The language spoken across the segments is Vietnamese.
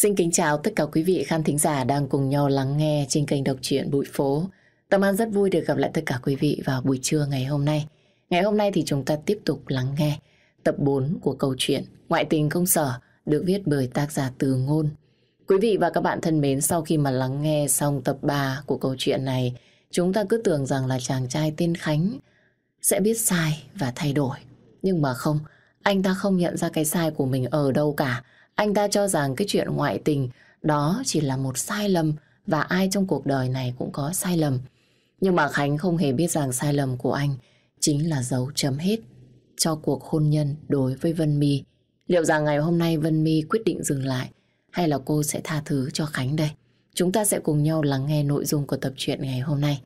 Xin kính chào tất cả quý vị khán thính giả đang cùng nhau lắng nghe trên kênh đọc truyện Bụi Phố. Tâm An rất vui được gặp lại tất cả quý vị vào buổi trưa ngày hôm nay. Ngày hôm nay thì chúng ta tiếp tục lắng nghe tập 4 của câu chuyện Ngoại tình công sở được viết bởi tác giả Từ Ngôn. Quý vị và các bạn thân mến, sau khi mà lắng nghe xong tập 3 của câu chuyện này, chúng ta cứ tưởng rằng là chàng trai tên Khánh sẽ biết sai và thay đổi. Nhưng mà không, anh ta không nhận ra cái sai của mình ở đâu cả. Anh ta cho rằng cái chuyện ngoại tình đó chỉ là một sai lầm và ai trong cuộc đời này cũng có sai lầm. Nhưng mà Khánh không hề biết rằng sai lầm của anh chính là dấu chấm hết cho cuộc hôn nhân đối với Vân My. Liệu rằng ngày hôm nay Vân My quyết định dừng lại hay là cô sẽ tha thứ cho Khánh đây? Chúng ta sẽ cùng nhau lắng nghe nội dung của tập truyện ngày hôm nay.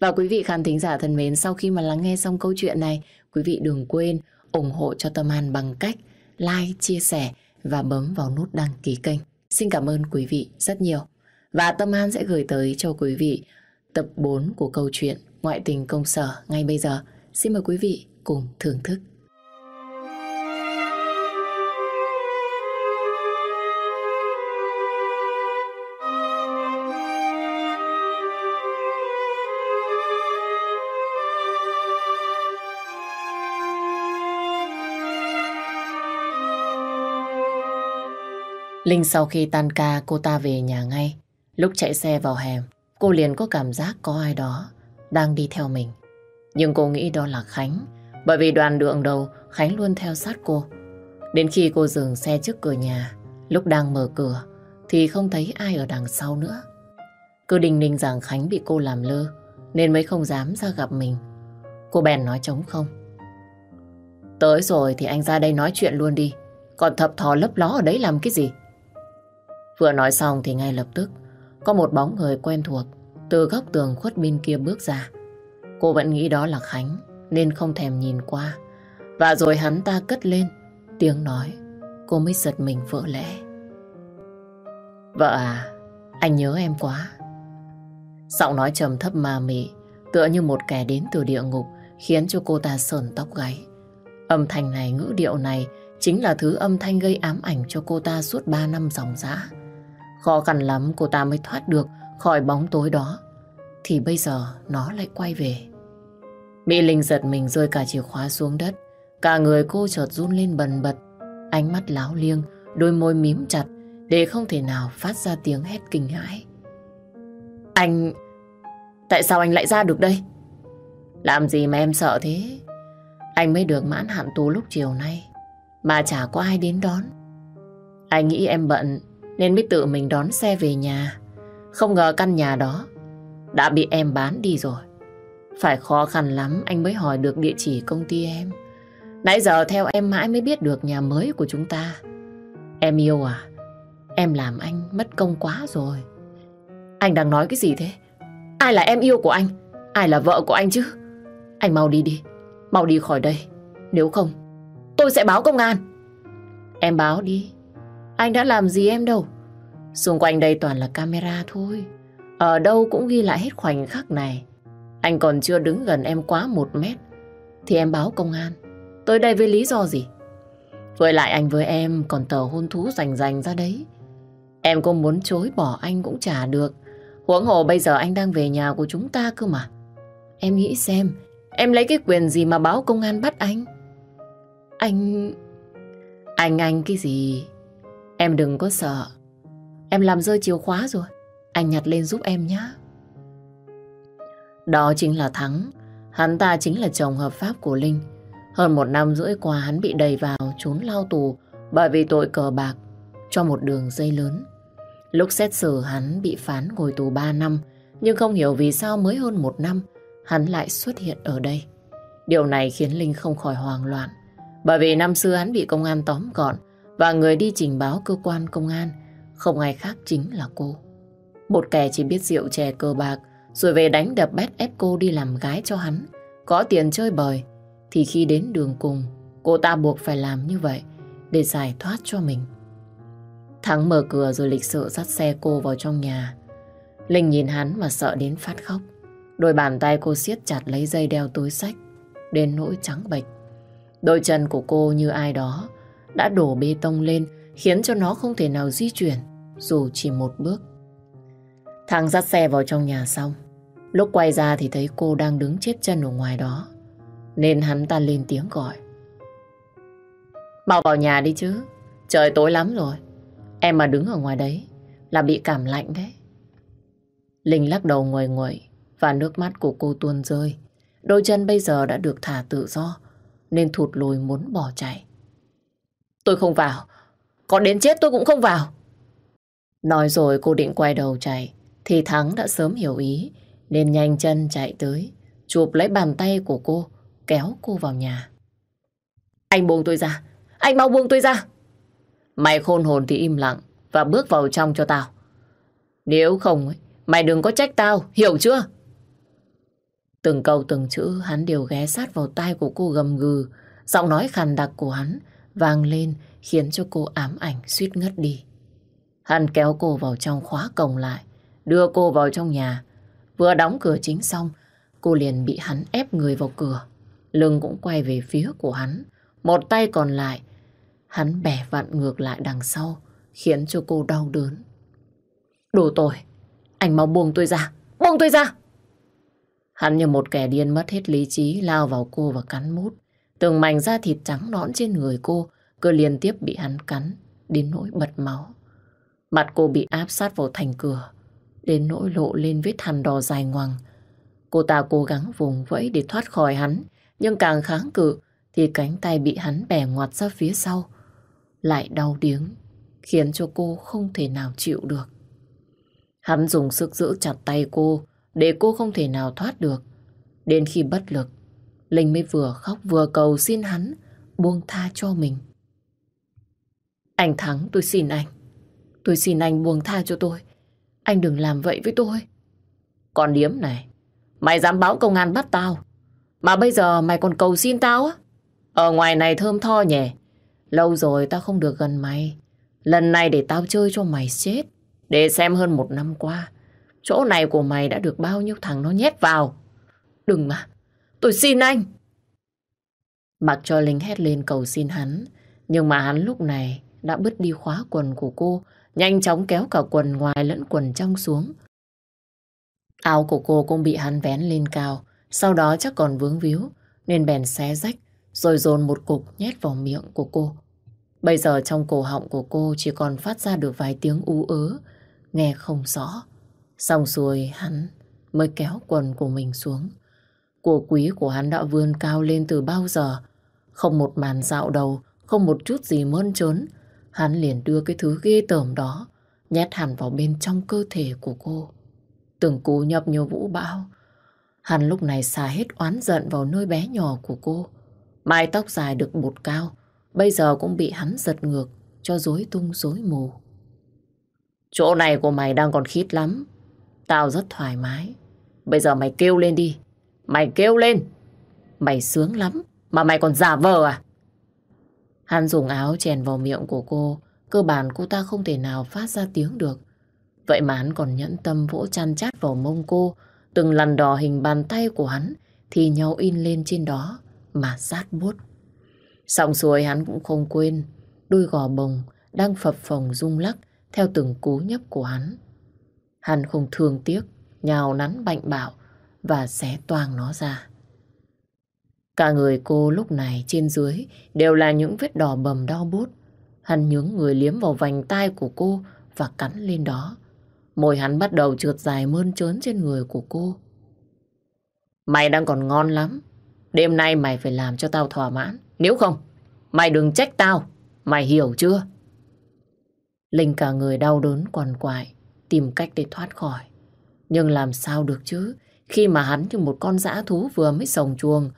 Và quý vị khán thính giả thân mến, sau khi mà lắng nghe xong câu chuyện này, quý vị đừng quên ủng hộ cho Tâm An bằng cách like, chia sẻ và bấm vào nút đăng ký kênh. Xin cảm ơn quý vị rất nhiều. Và Tâm An sẽ gửi tới cho quý vị tập 4 của câu chuyện Ngoại tình công sở ngay bây giờ. Xin mời quý vị cùng thưởng thức. Linh sau khi tan ca cô ta về nhà ngay. Lúc chạy xe vào hẻm, cô liền có cảm giác có ai đó đang đi theo mình. Nhưng cô nghĩ đó là Khánh, bởi vì đoàn đường đầu Khánh luôn theo sát cô. Đến khi cô dừng xe trước cửa nhà, lúc đang mở cửa thì không thấy ai ở đằng sau nữa. Cứ đình ninh rằng Khánh bị cô làm lơ nên mới không dám ra gặp mình. Cô bèn nói trống không. Tới rồi thì anh ra đây nói chuyện luôn đi. Còn thập thò lấp ló ở đấy làm cái gì? Vừa nói xong thì ngay lập tức có một bóng người quen thuộc từ góc tường khuất bên kia bước ra. Cô vẫn nghĩ đó là Khánh nên không thèm nhìn qua. Và rồi hắn ta cất lên tiếng nói cô mới giật mình vỡ lẽ. Vợ à, anh nhớ em quá. Giọng nói trầm thấp mà mị tựa như một kẻ đến từ địa ngục khiến cho cô ta sờn tóc gáy. Âm thanh này, ngữ điệu này chính là thứ âm thanh gây ám ảnh cho cô ta suốt 3 năm dòng dã. Khó khăn lắm cô ta mới thoát được khỏi bóng tối đó. Thì bây giờ nó lại quay về. Mỹ Linh giật mình rơi cả chìa khóa xuống đất. Cả người cô chợt run lên bần bật. Ánh mắt láo liêng, đôi môi mím chặt để không thể nào phát ra tiếng hét kinh hãi. Anh... Tại sao anh lại ra được đây? Làm gì mà em sợ thế? Anh mới được mãn hạn tù lúc chiều nay. Mà chả có ai đến đón. Anh nghĩ em bận nên mới tự mình đón xe về nhà. Không ngờ căn nhà đó đã bị em bán đi rồi. Phải khó khăn lắm anh mới hỏi được địa chỉ công ty em. Nãy giờ theo em mãi mới biết được nhà mới của chúng ta. Em yêu à? Em làm anh mất công quá rồi. Anh đang nói cái gì thế? Ai là em yêu của anh? Ai là vợ của anh chứ? Anh mau đi đi. Mau đi khỏi đây. Nếu không, tôi sẽ báo công an. Em báo đi. Anh đã làm gì em đâu. Xung quanh đây toàn là camera thôi. Ở đâu cũng ghi lại hết khoảnh khắc này. Anh còn chưa đứng gần em quá một mét. Thì em báo công an. Tới đây với lý do gì? Với lại anh với em còn tờ hôn thú rành rành ra đấy. Em có muốn chối bỏ anh cũng chả được. Huống hồ bây giờ anh đang về nhà của chúng ta cơ mà. Em nghĩ xem, em lấy cái quyền gì mà báo công an bắt anh? Anh... Anh anh cái gì? Em đừng có sợ. Em làm rơi chìa khóa rồi. Anh nhặt lên giúp em nhé. Đó chính là Thắng. Hắn ta chính là chồng hợp pháp của Linh. Hơn một năm rưỡi qua hắn bị đẩy vào, trốn lao tù bởi vì tội cờ bạc cho một đường dây lớn. Lúc xét xử hắn bị phán ngồi tù 3 năm, nhưng không hiểu vì sao mới hơn một năm, hắn lại xuất hiện ở đây. Điều này khiến Linh không khỏi hoang loạn bởi vì năm xưa hắn bị công an tóm gọn và người đi trình báo cơ quan công an, không ai khác chính là cô. Một kẻ chỉ biết rượu chè cờ bạc, rồi về đánh đập bét ép cô đi làm gái cho hắn. Có tiền chơi bời, thì khi đến đường cùng, cô ta buộc phải làm như vậy để giải thoát cho mình. Thắng mở cửa rồi lịch sự dắt xe cô vào trong nhà. Linh nhìn hắn mà sợ đến phát khóc. Đôi bàn tay cô siết chặt lấy dây đeo túi sách đến nỗi trắng bệch. Đôi chân của cô như ai đó đã đổ bê tông lên khiến cho nó không thể nào di chuyển dù chỉ một bước. Thằng dắt xe vào trong nhà xong, lúc quay ra thì thấy cô đang đứng chết chân ở ngoài đó. Nên hắn ta lên tiếng gọi. Mau vào nhà đi chứ, trời tối lắm rồi. Em mà đứng ở ngoài đấy là bị cảm lạnh đấy. Linh lắc đầu nguội nguội và nước mắt của cô tuôn rơi. Đôi chân bây giờ đã được thả tự do nên thụt lùi muốn bỏ chạy. Tôi không vào, có đến chết tôi cũng không vào. Nói rồi cô định quay đầu chạy thì Thắng đã sớm hiểu ý nên nhanh chân chạy tới chụp lấy bàn tay của cô kéo cô vào nhà. Anh buông tôi ra, anh mau buông tôi ra. Mày khôn hồn thì im lặng và bước vào trong cho tao. Nếu không, mày đừng có trách tao, hiểu chưa? Từng câu từng chữ hắn đều ghé sát vào tai của cô gầm gừ. Giọng nói khàn đặc của hắn vang lên khiến cho cô ám ảnh suýt ngất đi. Hắn kéo cô vào trong khóa cổng lại, đưa cô vào trong nhà. Vừa đóng cửa chính xong, cô liền bị hắn ép người vào cửa. Lưng cũng quay về phía của hắn. Một tay còn lại, hắn bẻ vặn ngược lại đằng sau, khiến cho cô đau đớn. Đồ tội, anh mau buông tôi ra, buông tôi ra! Hắn như một kẻ điên mất hết lý trí lao vào cô và cắn mút. Từng mảnh da thịt trắng nõn trên người cô cứ liên tiếp bị hắn cắn đến nỗi bật máu. Mặt cô bị áp sát vào thành cửa đến nỗi lộ lên vết hằn đỏ dài ngoằng. Cô ta cố gắng vùng vẫy để thoát khỏi hắn nhưng càng kháng cự thì cánh tay bị hắn bẻ ngoặt ra phía sau lại đau điếng khiến cho cô không thể nào chịu được. Hắn dùng sức giữ chặt tay cô để cô không thể nào thoát được. Đến khi bất lực, Linh mới vừa khóc vừa cầu xin hắn buông tha cho mình. Anh Thắng, tôi xin anh. Tôi xin anh buông tha cho tôi. Anh đừng làm vậy với tôi. Còn điếm này, mày dám báo công an bắt tao. Mà bây giờ mày còn cầu xin tao á? Ở ngoài này thơm tho nhỉ? Lâu rồi tao không được gần mày. Lần này để tao chơi cho mày chết. Để xem hơn một năm qua Chỗ này của mày đã được bao nhiêu thằng nó nhét vào. Đừng mà, tôi xin anh. Mặc cho Linh hét lên cầu xin hắn, nhưng mà hắn lúc này đã bứt đi khóa quần của cô, nhanh chóng kéo cả quần ngoài lẫn quần trong xuống. Áo của cô cũng bị hắn vén lên cao, sau đó chắc còn vướng víu, nên bèn xé rách, rồi dồn một cục nhét vào miệng của cô. Bây giờ trong cổ họng của cô chỉ còn phát ra được vài tiếng ú ớ, nghe không rõ. Xong xuôi hắn mới kéo quần của mình xuống. Của quý của hắn đã vươn cao lên từ bao giờ. Không một màn dạo đầu, không một chút gì mơn trớn. Hắn liền đưa cái thứ ghê tởm đó, nhét hẳn vào bên trong cơ thể của cô. Từng cú nhập nhiều vũ bão. Hắn lúc này xả hết oán giận vào nơi bé nhỏ của cô. Mái tóc dài được bột cao, bây giờ cũng bị hắn giật ngược, cho rối tung rối mù. Chỗ này của mày đang còn khít lắm. Tao rất thoải mái. Bây giờ mày kêu lên đi. Mày kêu lên. Mày sướng lắm. Mà mày còn giả vờ à? Hắn dùng áo chèn vào miệng của cô. Cơ bản cô ta không thể nào phát ra tiếng được. Vậy mà hắn còn nhẫn tâm vỗ chăn chát vào mông cô. Từng lần đỏ hình bàn tay của hắn thì nhau in lên trên đó mà sát buốt. Xong xuôi hắn cũng không quên đôi gò bồng đang phập phồng rung lắc theo từng cú nhấp của hắn. Hắn không thương tiếc, nhào nắn bạnh bạo và xé toang nó ra. Cả người cô lúc này trên dưới đều là những vết đỏ bầm đau bút. Hắn nhướng người liếm vào vành tai của cô và cắn lên đó. Môi hắn bắt đầu trượt dài mơn trớn trên người của cô. Mày đang còn ngon lắm. Đêm nay mày phải làm cho tao thỏa mãn. Nếu không, mày đừng trách tao. Mày hiểu chưa? Linh cả người đau đớn quằn quại tìm cách để thoát khỏi. Nhưng làm sao được chứ, khi mà hắn như một con dã thú vừa mới sồng chuồng,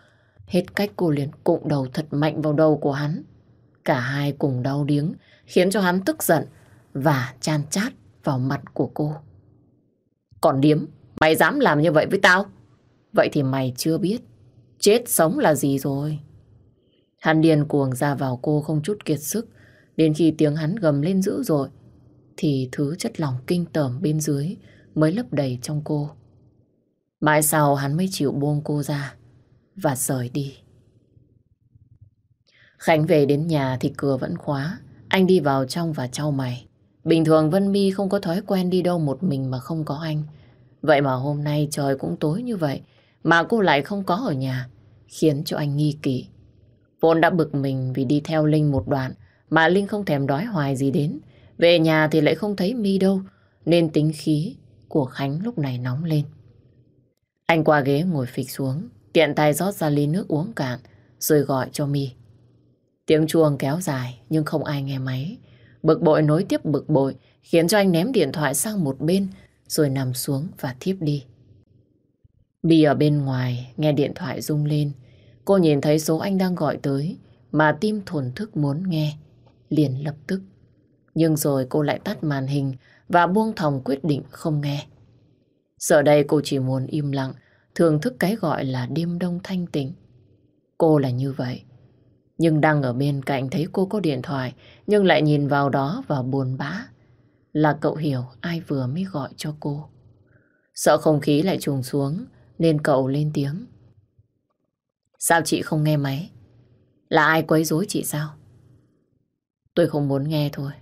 hết cách cô liền cụng đầu thật mạnh vào đầu của hắn. Cả hai cùng đau điếng, khiến cho hắn tức giận và chan chát vào mặt của cô. Còn điếm, mày dám làm như vậy với tao? Vậy thì mày chưa biết, chết sống là gì rồi. Hắn điên cuồng ra vào cô không chút kiệt sức, đến khi tiếng hắn gầm lên dữ rồi, thì thứ chất lỏng kinh tởm bên dưới mới lấp đầy trong cô. Mãi sau hắn mới chịu buông cô ra và rời đi. Khánh về đến nhà thì cửa vẫn khóa. Anh đi vào trong và trao mày. Bình thường Vân Mi không có thói quen đi đâu một mình mà không có anh. Vậy mà hôm nay trời cũng tối như vậy, mà cô lại không có ở nhà, khiến cho anh nghi kỵ. Vốn đã bực mình vì đi theo Linh một đoạn, mà Linh không thèm đói hoài gì đến. Về nhà thì lại không thấy Mi đâu, nên tính khí của Khánh lúc này nóng lên. Anh qua ghế ngồi phịch xuống, tiện tay rót ra ly nước uống cạn, rồi gọi cho Mi. Tiếng chuông kéo dài nhưng không ai nghe máy. Bực bội nối tiếp bực bội khiến cho anh ném điện thoại sang một bên rồi nằm xuống và thiếp đi. Bi ở bên ngoài nghe điện thoại rung lên. Cô nhìn thấy số anh đang gọi tới mà tim thổn thức muốn nghe. Liền lập tức. Nhưng rồi cô lại tắt màn hình và buông thòng quyết định không nghe. Giờ đây cô chỉ muốn im lặng, thưởng thức cái gọi là đêm đông thanh tịnh. Cô là như vậy. Nhưng đang ở bên cạnh thấy cô có điện thoại, nhưng lại nhìn vào đó và buồn bã. Là cậu hiểu ai vừa mới gọi cho cô. Sợ không khí lại trùng xuống, nên cậu lên tiếng. Sao chị không nghe máy? Là ai quấy rối chị sao? Tôi không muốn nghe thôi.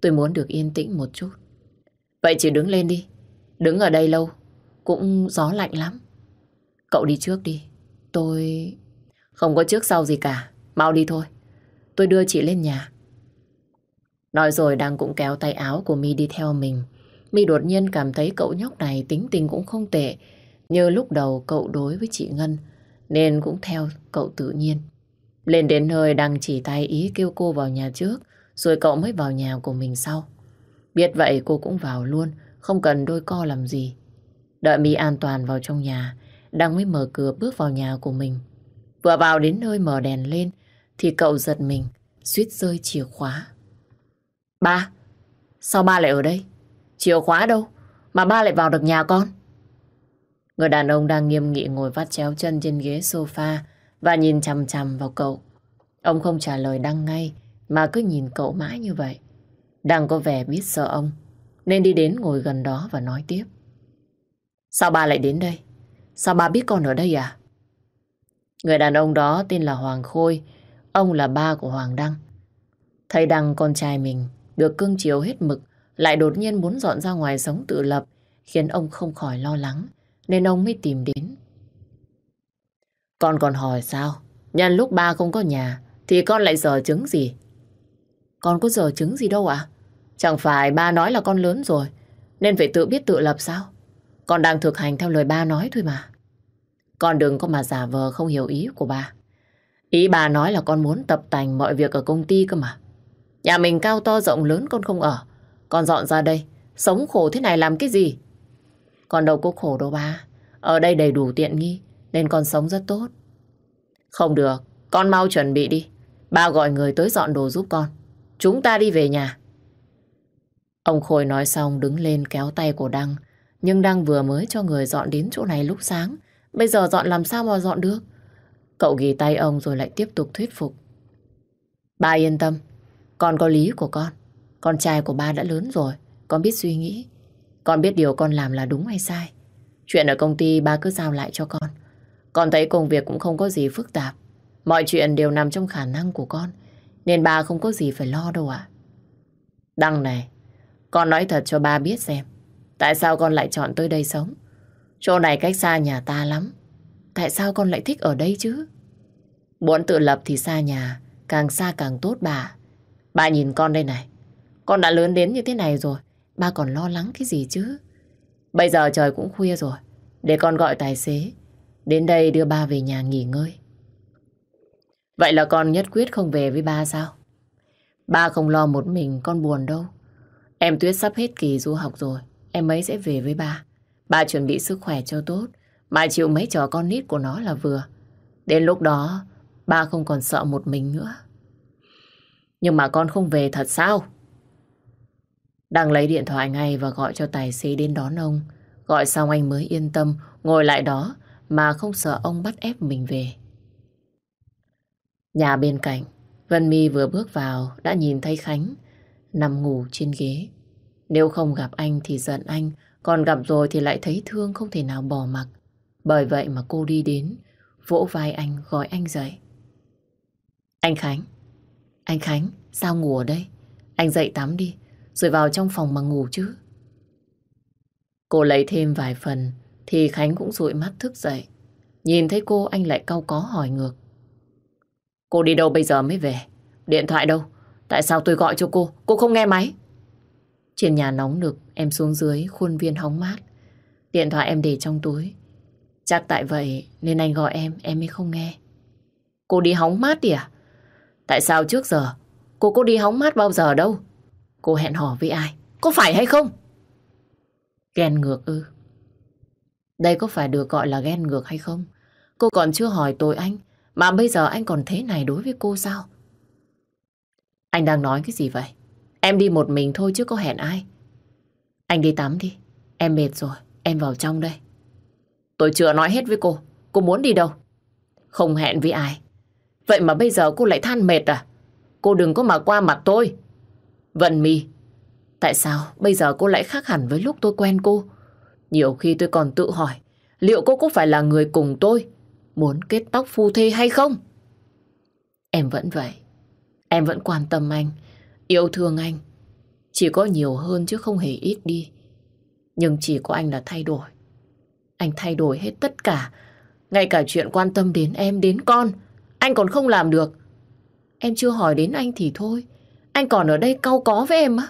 Tôi muốn được yên tĩnh một chút. Vậy chị đứng lên đi. Đứng ở đây lâu, cũng gió lạnh lắm. Cậu đi trước đi. Tôi... Không có trước sau gì cả. Mau đi thôi. Tôi đưa chị lên nhà. Nói rồi đang cũng kéo tay áo của mi đi theo mình. mi đột nhiên cảm thấy cậu nhóc này tính tình cũng không tệ. Như lúc đầu cậu đối với chị Ngân. Nên cũng theo cậu tự nhiên. Lên đến nơi đang chỉ tay ý kêu cô vào nhà trước. Rồi cậu mới vào nhà của mình sau. Biết vậy cô cũng vào luôn. Không cần đôi co làm gì. Đợi mi an toàn vào trong nhà. Đang mới mở cửa bước vào nhà của mình. Vừa vào đến nơi mở đèn lên thì cậu giật mình, suýt rơi chìa khóa. Ba, sao ba lại ở đây? Chìa khóa đâu? Mà ba lại vào được nhà con? Người đàn ông đang nghiêm nghị ngồi vắt chéo chân trên ghế sofa và nhìn chằm chằm vào cậu. Ông không trả lời Đăng ngay mà cứ nhìn cậu mãi như vậy. Đăng có vẻ biết sợ ông nên đi đến ngồi gần đó và nói tiếp. Sao ba lại đến đây? Sao ba biết con ở đây à? Người đàn ông đó tên là Hoàng Khôi Ông là ba của Hoàng Đăng. Thấy Đăng con trai mình được cưng chiều hết mực, lại đột nhiên muốn dọn ra ngoài sống tự lập, khiến ông không khỏi lo lắng, nên ông mới tìm đến. Con còn hỏi sao? Nhân lúc ba không có nhà, thì con lại dở chứng gì? Con có dở chứng gì đâu ạ? Chẳng phải ba nói là con lớn rồi, nên phải tự biết tự lập sao? Con đang thực hành theo lời ba nói thôi mà. Con đừng có mà giả vờ không hiểu ý của bà Ý bà nói là con muốn tập tành mọi việc ở công ty cơ mà. Nhà mình cao to rộng lớn con không ở. Con dọn ra đây, sống khổ thế này làm cái gì? Con đâu có khổ đâu ba. Ở đây đầy đủ tiện nghi, nên con sống rất tốt. Không được, con mau chuẩn bị đi. Ba gọi người tới dọn đồ giúp con. Chúng ta đi về nhà. Ông Khôi nói xong đứng lên kéo tay của Đăng. Nhưng Đăng vừa mới cho người dọn đến chỗ này lúc sáng. Bây giờ dọn làm sao mà dọn được? Cậu ghi tay ông rồi lại tiếp tục thuyết phục. Ba yên tâm, con có lý của con. Con trai của ba đã lớn rồi, con biết suy nghĩ. Con biết điều con làm là đúng hay sai. Chuyện ở công ty ba cứ giao lại cho con. Con thấy công việc cũng không có gì phức tạp. Mọi chuyện đều nằm trong khả năng của con. Nên ba không có gì phải lo đâu ạ. Đăng này, con nói thật cho ba biết xem. Tại sao con lại chọn tới đây sống? Chỗ này cách xa nhà ta lắm. Tại sao con lại thích ở đây chứ? Muốn tự lập thì xa nhà, càng xa càng tốt bà. Bà nhìn con đây này, con đã lớn đến như thế này rồi, ba còn lo lắng cái gì chứ? Bây giờ trời cũng khuya rồi, để con gọi tài xế, đến đây đưa ba về nhà nghỉ ngơi. Vậy là con nhất quyết không về với ba sao? Ba không lo một mình con buồn đâu. Em Tuyết sắp hết kỳ du học rồi, em ấy sẽ về với ba. Ba chuẩn bị sức khỏe cho tốt, mà chịu mấy trò con nít của nó là vừa. Đến lúc đó, ba không còn sợ một mình nữa. Nhưng mà con không về thật sao? Đang lấy điện thoại ngay và gọi cho tài xế đến đón ông. Gọi xong anh mới yên tâm ngồi lại đó mà không sợ ông bắt ép mình về. Nhà bên cạnh, Vân My vừa bước vào đã nhìn thấy Khánh nằm ngủ trên ghế. Nếu không gặp anh thì giận anh, còn gặp rồi thì lại thấy thương không thể nào bỏ mặc. Bởi vậy mà cô đi đến, vỗ vai anh gọi anh dậy. Anh Khánh, anh Khánh, sao ngủ ở đây? Anh dậy tắm đi, rồi vào trong phòng mà ngủ chứ. Cô lấy thêm vài phần thì Khánh cũng dụi mắt thức dậy. Nhìn thấy cô anh lại cau có hỏi ngược. Cô đi đâu bây giờ mới về? Điện thoại đâu? Tại sao tôi gọi cho cô? Cô không nghe máy? Trên nhà nóng nực, em xuống dưới khuôn viên hóng mát. Điện thoại em để trong túi. Chắc tại vậy nên anh gọi em, em mới không nghe. Cô đi hóng mát đi à? Tại sao trước giờ cô có đi hóng mát bao giờ đâu? Cô hẹn hò với ai? Có phải hay không? Ghen ngược ư? Đây có phải được gọi là ghen ngược hay không? Cô còn chưa hỏi tội anh, mà bây giờ anh còn thế này đối với cô sao? Anh đang nói cái gì vậy? Em đi một mình thôi chứ có hẹn ai. Anh đi tắm đi. Em mệt rồi, em vào trong đây. Tôi chưa nói hết với cô. Cô muốn đi đâu? Không hẹn với ai. Vậy mà bây giờ cô lại than mệt à? Cô đừng có mà qua mặt tôi. Vận mi, tại sao bây giờ cô lại khác hẳn với lúc tôi quen cô? Nhiều khi tôi còn tự hỏi, liệu cô có phải là người cùng tôi, muốn kết tóc phu thê hay không? Em vẫn vậy. Em vẫn quan tâm anh, yêu thương anh. Chỉ có nhiều hơn chứ không hề ít đi. Nhưng chỉ có anh là thay đổi. Anh thay đổi hết tất cả. Ngay cả chuyện quan tâm đến em, đến con. Anh còn không làm được. Em chưa hỏi đến anh thì thôi. Anh còn ở đây cau có với em á.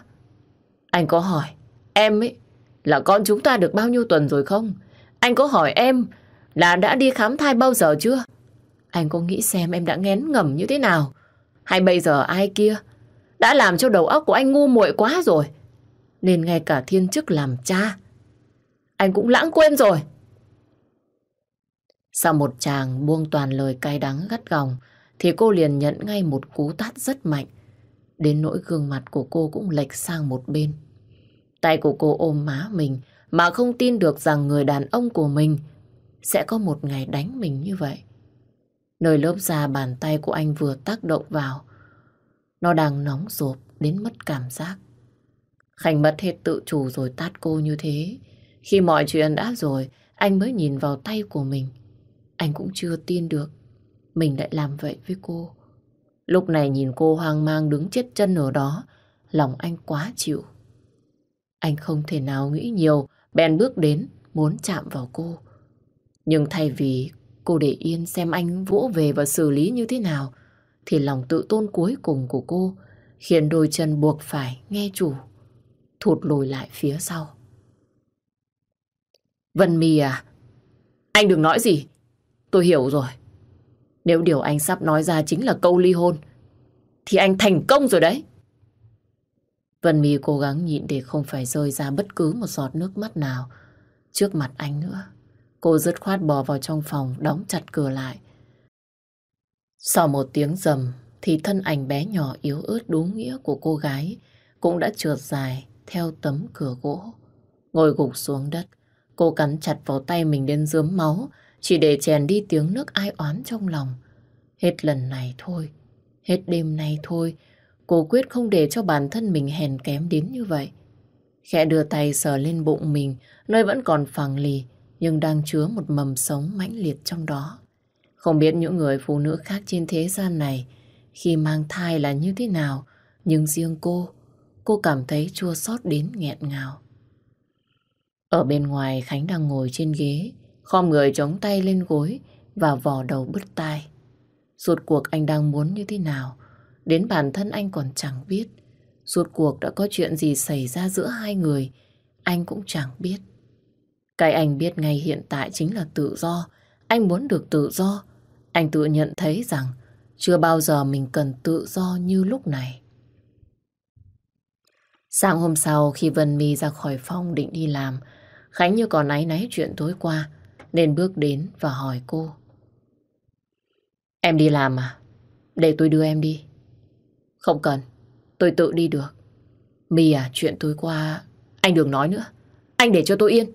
Anh có hỏi, em ấy, là con chúng ta được bao nhiêu tuần rồi không? Anh có hỏi em là đã đi khám thai bao giờ chưa? Anh có nghĩ xem em đã ngén ngầm như thế nào? Hay bây giờ ai kia đã làm cho đầu óc của anh ngu muội quá rồi? Nên ngay cả thiên chức làm cha, anh cũng lãng quên rồi. Sau một chàng buông toàn lời cay đắng gắt gỏng, thì cô liền nhận ngay một cú tát rất mạnh. Đến nỗi gương mặt của cô cũng lệch sang một bên. Tay của cô ôm má mình mà không tin được rằng người đàn ông của mình sẽ có một ngày đánh mình như vậy. Nơi lớp da bàn tay của anh vừa tác động vào, nó đang nóng rộp đến mất cảm giác. Khánh mất hết tự chủ rồi tát cô như thế. Khi mọi chuyện đã rồi, anh mới nhìn vào tay của mình. Anh cũng chưa tin được mình lại làm vậy với cô. Lúc này nhìn cô hoang mang đứng chết chân ở đó, lòng anh quá chịu. Anh không thể nào nghĩ nhiều, bèn bước đến, muốn chạm vào cô. Nhưng thay vì cô để yên xem anh vỗ về và xử lý như thế nào, thì lòng tự tôn cuối cùng của cô khiến đôi chân buộc phải nghe chủ, thụt lùi lại phía sau. Vân My à, anh đừng nói gì, tôi hiểu rồi. Nếu điều anh sắp nói ra chính là câu ly hôn, thì anh thành công rồi đấy. Vân My cố gắng nhịn để không phải rơi ra bất cứ một giọt nước mắt nào trước mặt anh nữa. Cô dứt khoát bò vào trong phòng, đóng chặt cửa lại. Sau một tiếng rầm, thì thân ảnh bé nhỏ yếu ớt đúng nghĩa của cô gái cũng đã trượt dài theo tấm cửa gỗ. Ngồi gục xuống đất, cô cắn chặt vào tay mình đến dướm máu, chỉ để chèn đi tiếng nước ai oán trong lòng. Hết lần này thôi, hết đêm nay thôi, cô quyết không để cho bản thân mình hèn kém đến như vậy. Khẽ đưa tay sờ lên bụng mình, nơi vẫn còn phẳng lì, nhưng đang chứa một mầm sống mãnh liệt trong đó. Không biết những người phụ nữ khác trên thế gian này khi mang thai là như thế nào, nhưng riêng cô, cô cảm thấy chua xót đến nghẹn ngào. Ở bên ngoài Khánh đang ngồi trên ghế, khom người chống tay lên gối và vò đầu bứt tai. Suốt cuộc anh đang muốn như thế nào, đến bản thân anh còn chẳng biết. Suốt cuộc đã có chuyện gì xảy ra giữa hai người, anh cũng chẳng biết. Cái anh biết ngay hiện tại chính là tự do. Anh muốn được tự do. Anh tự nhận thấy rằng chưa bao giờ mình cần tự do như lúc này. Sáng hôm sau khi Vân My ra khỏi phòng định đi làm, Khánh như còn náy náy chuyện tối qua, nên bước đến và hỏi cô. Em đi làm à? Để tôi đưa em đi. Không cần, tôi tự đi được. My à, chuyện tối qua, anh đừng nói nữa. Anh để cho tôi yên.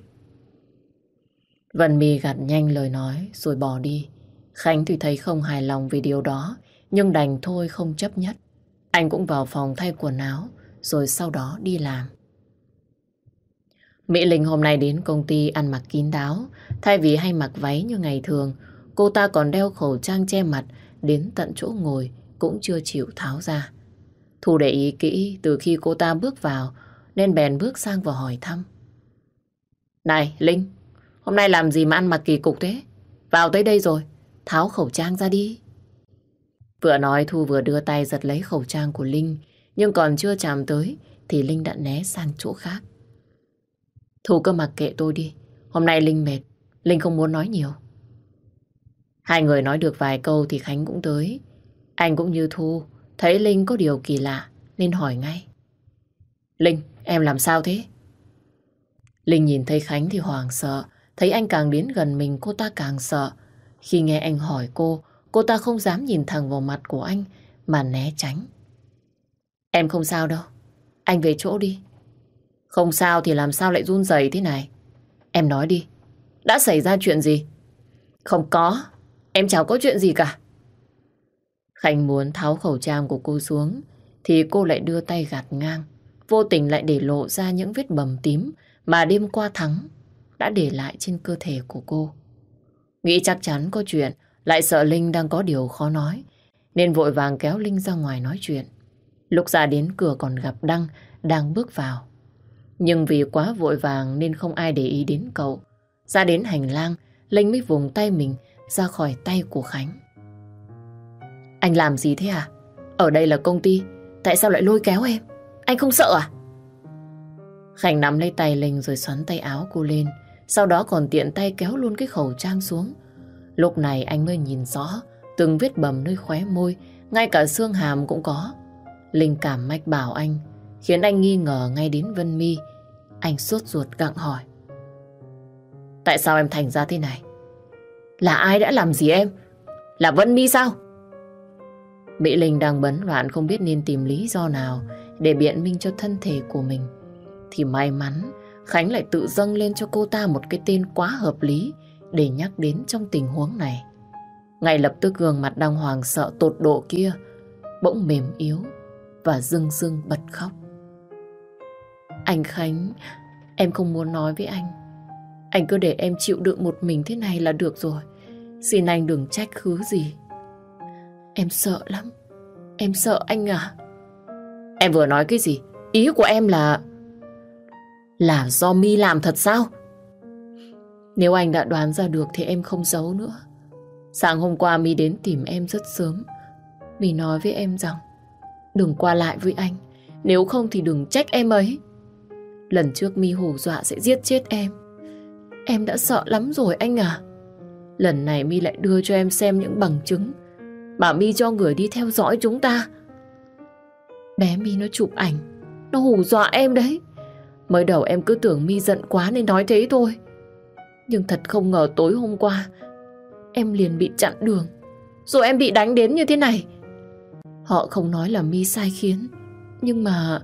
Vân My gạt nhanh lời nói rồi bỏ đi. Khánh thì thấy không hài lòng vì điều đó, nhưng đành thôi không chấp nhất. Anh cũng vào phòng thay quần áo, rồi sau đó đi làm. Mỹ Linh hôm nay đến công ty ăn mặc kín đáo, thay vì hay mặc váy như ngày thường, cô ta còn đeo khẩu trang che mặt đến tận chỗ ngồi cũng chưa chịu tháo ra. Thu để ý kỹ từ khi cô ta bước vào nên bèn bước sang và hỏi thăm. Này, Linh, hôm nay làm gì mà ăn mặc kỳ cục thế? Vào tới đây rồi, tháo khẩu trang ra đi. Vừa nói Thu vừa đưa tay giật lấy khẩu trang của Linh, nhưng còn chưa chạm tới thì Linh đã né sang chỗ khác. Thu cứ mặc kệ tôi đi, hôm nay Linh mệt, Linh không muốn nói nhiều. Hai người nói được vài câu thì Khánh cũng tới. Anh cũng như Thu, thấy Linh có điều kỳ lạ nên hỏi ngay. Linh, em làm sao thế? Linh nhìn thấy Khánh thì hoảng sợ, thấy anh càng đến gần mình cô ta càng sợ. Khi nghe anh hỏi cô, cô ta không dám nhìn thẳng vào mặt của anh mà né tránh. Em không sao đâu, anh về chỗ đi. Không sao thì làm sao lại run rẩy thế này? Em nói đi, đã xảy ra chuyện gì? Không có, em chẳng có chuyện gì cả. Khánh muốn tháo khẩu trang của cô xuống thì cô lại đưa tay gạt ngang. Vô tình lại để lộ ra những vết bầm tím mà đêm qua Thắng đã để lại trên cơ thể của cô. Nghĩ chắc chắn có chuyện, lại sợ Linh đang có điều khó nói, nên vội vàng kéo Linh ra ngoài nói chuyện. Lúc ra đến cửa còn gặp Đăng đang bước vào. Nhưng vì quá vội vàng nên không ai để ý đến cậu. Ra đến hành lang, Linh mới vùng tay mình ra khỏi tay của Khánh. Anh làm gì thế à? Ở đây là công ty, tại sao lại lôi kéo em? Anh không sợ à? Khánh nắm lấy tay Linh rồi xoắn tay áo cô lên. Sau đó còn tiện tay kéo luôn cái khẩu trang xuống. Lúc này anh mới nhìn rõ từng vết bầm nơi khóe môi, ngay cả xương hàm cũng có. Linh cảm mách bảo anh, khiến anh nghi ngờ ngay đến Vân Mi. Anh sốt ruột gặng hỏi. Tại sao em thành ra thế này? Là ai đã làm gì em? Là Vân Mi sao? Mỹ Linh đang bấn loạn không biết nên tìm lý do nào để biện minh cho thân thể của mình. Thì may mắn Khánh lại tự dâng lên cho cô ta một cái tên quá hợp lý để nhắc đến trong tình huống này. Ngay lập tức gương mặt đang hoàng sợ tột độ kia bỗng mềm yếu và rưng rưng bật khóc. Anh Khánh, em không muốn nói với anh. Anh cứ để em chịu đựng một mình thế này là được rồi. Xin anh đừng trách khứ gì. Em sợ lắm. Em sợ anh à. Em vừa nói cái gì? Ý của em là... Là do mi làm thật sao? Nếu anh đã đoán ra được thì em không giấu nữa. Sáng hôm qua mi đến tìm em rất sớm. Mi nói với em rằng đừng qua lại với anh. Nếu không thì đừng trách em ấy. Lần trước mi hù dọa sẽ giết chết em. Em đã sợ lắm rồi anh à. Lần này mi lại đưa cho em xem những bằng chứng mà mi cho người đi theo dõi chúng ta. Bé mi nó chụp ảnh, nó hù dọa em đấy. Mới đầu em cứ tưởng mi giận quá nên nói thế thôi. Nhưng thật không ngờ tối hôm qua em liền bị chặn đường. Rồi em bị đánh đến như thế này. Họ không nói là mi sai khiến. Nhưng mà...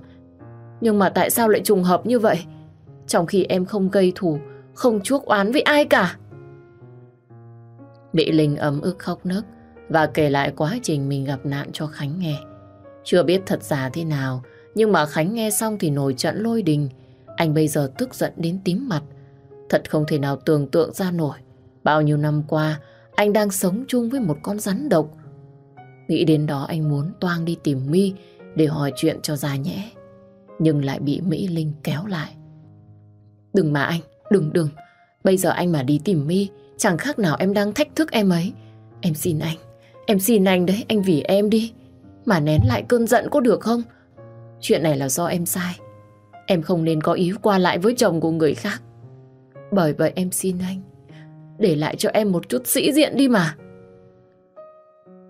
Nhưng mà tại sao lại trùng hợp như vậy? Trong khi em không gây thù, không chuốc oán với ai cả. Mỹ Linh ấm ức khóc nấc và kể lại quá trình mình gặp nạn cho Khánh nghe. Chưa biết thật giả thế nào, nhưng mà Khánh nghe xong thì nổi trận lôi đình. Anh bây giờ tức giận đến tím mặt. Thật không thể nào tưởng tượng ra nổi. Bao nhiêu năm qua, anh đang sống chung với một con rắn độc. Nghĩ đến đó anh muốn toang đi tìm mi để hỏi chuyện cho ra nhẽ. Nhưng lại bị Mỹ Linh kéo lại. Đừng mà anh, đừng đừng. Bây giờ anh mà đi tìm mi chẳng khác nào em đang thách thức em ấy. Em xin anh, em xin anh đấy, anh vì em đi. Mà nén lại cơn giận có được không? Chuyện này là do em sai. Em không nên có ý qua lại với chồng của người khác. Bởi vậy em xin anh, để lại cho em một chút sĩ diện đi mà.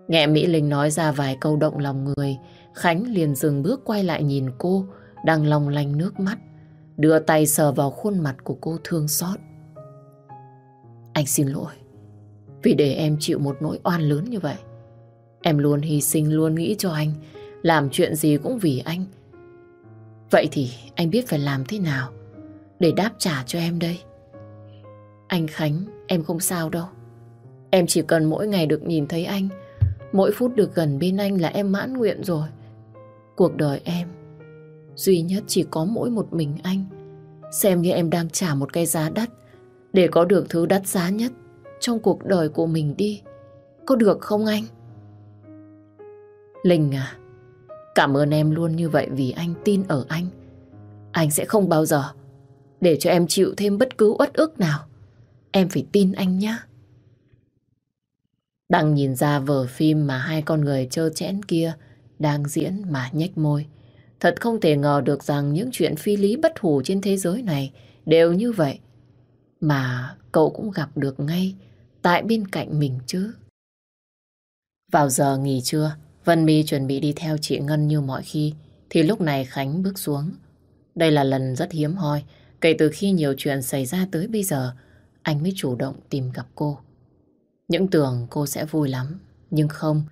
Nghe Mỹ Linh nói ra vài câu động lòng người, Khánh liền dừng bước quay lại nhìn cô, đang lòng lanh nước mắt, đưa tay sờ vào khuôn mặt của cô thương xót. Anh xin lỗi, vì để em chịu một nỗi oan lớn như vậy. Em luôn hy sinh, luôn nghĩ cho anh, làm chuyện gì cũng vì anh. Vậy thì anh biết phải làm thế nào để đáp trả cho em đây? Anh Khánh, em không sao đâu. Em chỉ cần mỗi ngày được nhìn thấy anh, mỗi phút được gần bên anh là em mãn nguyện rồi. Cuộc đời em, duy nhất chỉ có mỗi một mình anh. Xem như em đang trả một cái giá đắt để có được thứ đắt giá nhất trong cuộc đời của mình đi. Có được không anh? Linh à, Cảm ơn em luôn như vậy vì anh tin ở anh. Anh sẽ không bao giờ để cho em chịu thêm bất cứ uất ức nào. Em phải tin anh nhé. Đang nhìn ra vở phim mà hai con người trơ chẽn kia đang diễn mà nhếch môi. Thật không thể ngờ được rằng những chuyện phi lý bất hủ trên thế giới này đều như vậy. Mà cậu cũng gặp được ngay tại bên cạnh mình chứ. Vào giờ nghỉ trưa, Vân My chuẩn bị đi theo chị Ngân như mọi khi, thì lúc này Khánh bước xuống. Đây là lần rất hiếm hoi, kể từ khi nhiều chuyện xảy ra tới bây giờ, anh mới chủ động tìm gặp cô. Những tưởng cô sẽ vui lắm, nhưng không,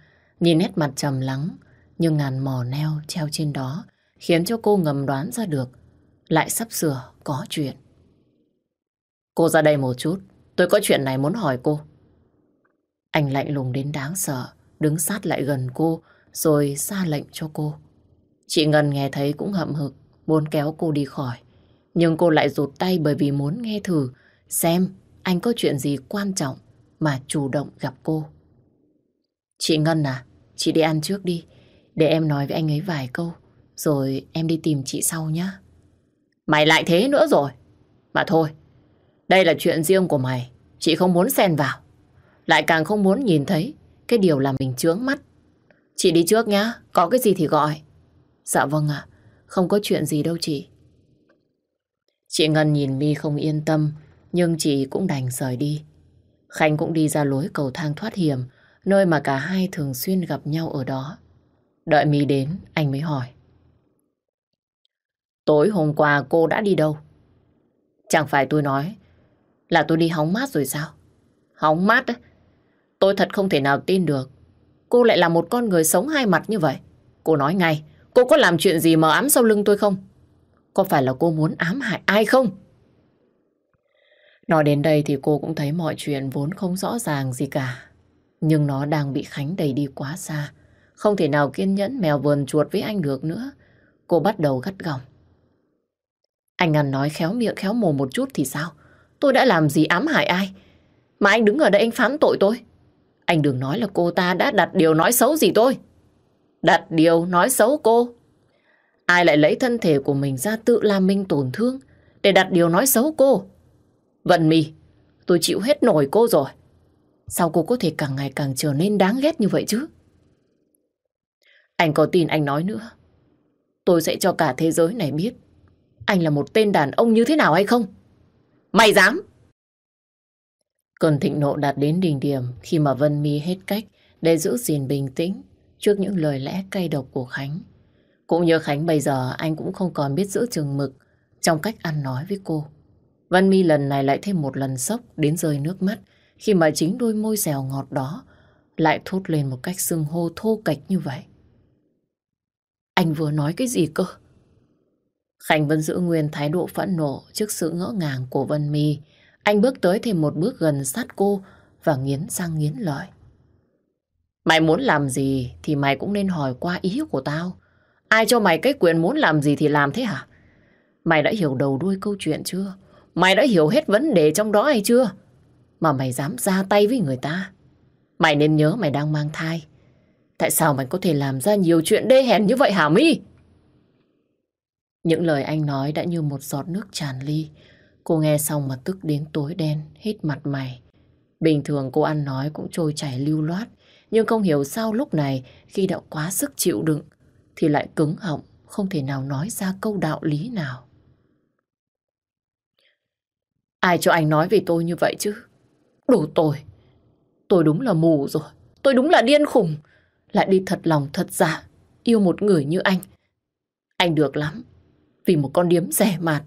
nhìn nét mặt trầm lắng, nhưng ngàn mò neo treo trên đó, khiến cho cô ngầm đoán ra được, lại sắp sửa có chuyện. Cô ra đây một chút, tôi có chuyện này muốn hỏi cô. Anh lạnh lùng đến đáng sợ, đứng sát lại gần cô, rồi ra lệnh cho cô. Chị Ngân nghe thấy cũng hậm hực, muốn kéo cô đi khỏi. Nhưng cô lại rụt tay bởi vì muốn nghe thử xem anh có chuyện gì quan trọng mà chủ động gặp cô. Chị Ngân à, chị đi ăn trước đi, để em nói với anh ấy vài câu, rồi em đi tìm chị sau nhé. Mày lại thế nữa rồi. Mà thôi, đây là chuyện riêng của mày, chị không muốn xen vào. Lại càng không muốn nhìn thấy cái điều làm mình chướng mắt. Chị đi trước nhá, có cái gì thì gọi. Dạ vâng ạ, không có chuyện gì đâu chị. Chị Ngân nhìn mi không yên tâm, nhưng chị cũng đành rời đi. Khánh cũng đi ra lối cầu thang thoát hiểm, nơi mà cả hai thường xuyên gặp nhau ở đó. Đợi mi đến, anh mới hỏi. Tối hôm qua cô đã đi đâu? Chẳng phải tôi nói là tôi đi hóng mát rồi sao? Hóng mát đấy. Tôi thật không thể nào tin được. Cô lại là một con người sống hai mặt như vậy. Cô nói ngay, cô có làm chuyện gì mờ ám sau lưng tôi không? Có phải là cô muốn ám hại ai không? Nói đến đây thì cô cũng thấy mọi chuyện vốn không rõ ràng gì cả. Nhưng nó đang bị Khánh đẩy đi quá xa. Không thể nào kiên nhẫn mèo vườn chuột với anh được nữa. Cô bắt đầu gắt gỏng. Anh ăn nói khéo miệng khéo mồm một chút thì sao? Tôi đã làm gì ám hại ai? Mà anh đứng ở đây anh phán tội tôi. Anh đừng nói là cô ta đã đặt điều nói xấu gì tôi. Đặt điều nói xấu cô. Ai lại lấy thân thể của mình ra tự làm mình tổn thương để đặt điều nói xấu cô? Vận mì, tôi chịu hết nổi cô rồi. Sao cô có thể càng ngày càng trở nên đáng ghét như vậy chứ? Anh có tin anh nói nữa. Tôi sẽ cho cả thế giới này biết anh là một tên đàn ông như thế nào hay không? Mày dám! Cơn thịnh nộ đạt đến đỉnh điểm khi mà Vân Mi hết cách để giữ gìn bình tĩnh trước những lời lẽ cay độc của Khánh. Cũng như Khánh bây giờ anh cũng không còn biết giữ chừng mực trong cách ăn nói với cô. Vân Mi lần này lại thêm một lần sốc đến rơi nước mắt khi mà chính đôi môi dẻo ngọt đó lại thốt lên một cách xưng hô thô kệch như vậy. Anh vừa nói cái gì cơ? Khánh vẫn giữ nguyên thái độ phẫn nộ trước sự ngỡ ngàng của Vân Mi. Anh bước tới thêm một bước gần sát cô và nghiến răng nghiến lợi. Mày muốn làm gì thì mày cũng nên hỏi qua ý của tao. Ai cho mày cái quyền muốn làm gì thì làm thế hả? Mày đã hiểu đầu đuôi câu chuyện chưa? Mày đã hiểu hết vấn đề trong đó hay chưa? Mà mày dám ra tay với người ta. Mày nên nhớ mày đang mang thai. Tại sao mày có thể làm ra nhiều chuyện đê hèn như vậy hả My? Những lời anh nói đã như một giọt nước tràn ly. Cô nghe xong mà tức đến tối đen, hết mặt mày. Bình thường cô ăn nói cũng trôi chảy lưu loát, nhưng không hiểu sao lúc này khi đã quá sức chịu đựng thì lại cứng họng, không thể nào nói ra câu đạo lý nào. Ai cho anh nói về tôi như vậy chứ? Đủ tôi. Tôi đúng là mù rồi. Tôi đúng là điên khùng. Lại đi thật lòng thật dạ, yêu một người như anh. Anh được lắm vì một con điếm rẻ mạt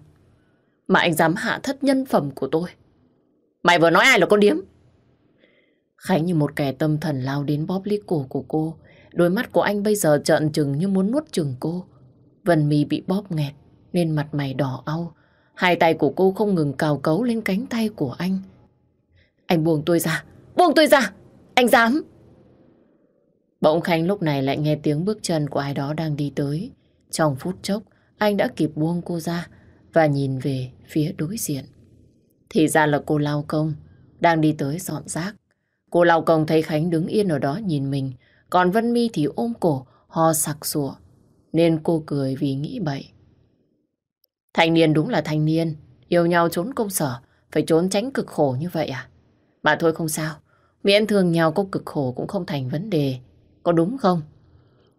mà anh dám hạ thất nhân phẩm của tôi. Mày vừa nói ai là con điếm? Khánh như một kẻ tâm thần lao đến bóp lít cổ của cô. Đôi mắt của anh bây giờ trợn trừng như muốn nuốt chừng cô. Vân mì bị bóp nghẹt nên mặt mày đỏ au. Hai tay của cô không ngừng cào cấu lên cánh tay của anh. Anh buông tôi ra, buông tôi ra, anh dám. Bỗng Khánh lúc này lại nghe tiếng bước chân của ai đó đang đi tới. Trong phút chốc, anh đã kịp buông cô ra và nhìn về phía đối diện. Thì ra là cô Lao Công đang đi tới dọn rác. Cô Lao Công thấy Khánh đứng yên ở đó nhìn mình, còn Vân Mi thì ôm cổ, ho sặc sụa, nên cô cười vì nghĩ bậy. Thanh niên đúng là thanh niên, yêu nhau trốn công sở, phải trốn tránh cực khổ như vậy à? Mà thôi không sao, miễn thương nhau có cực khổ cũng không thành vấn đề, có đúng không?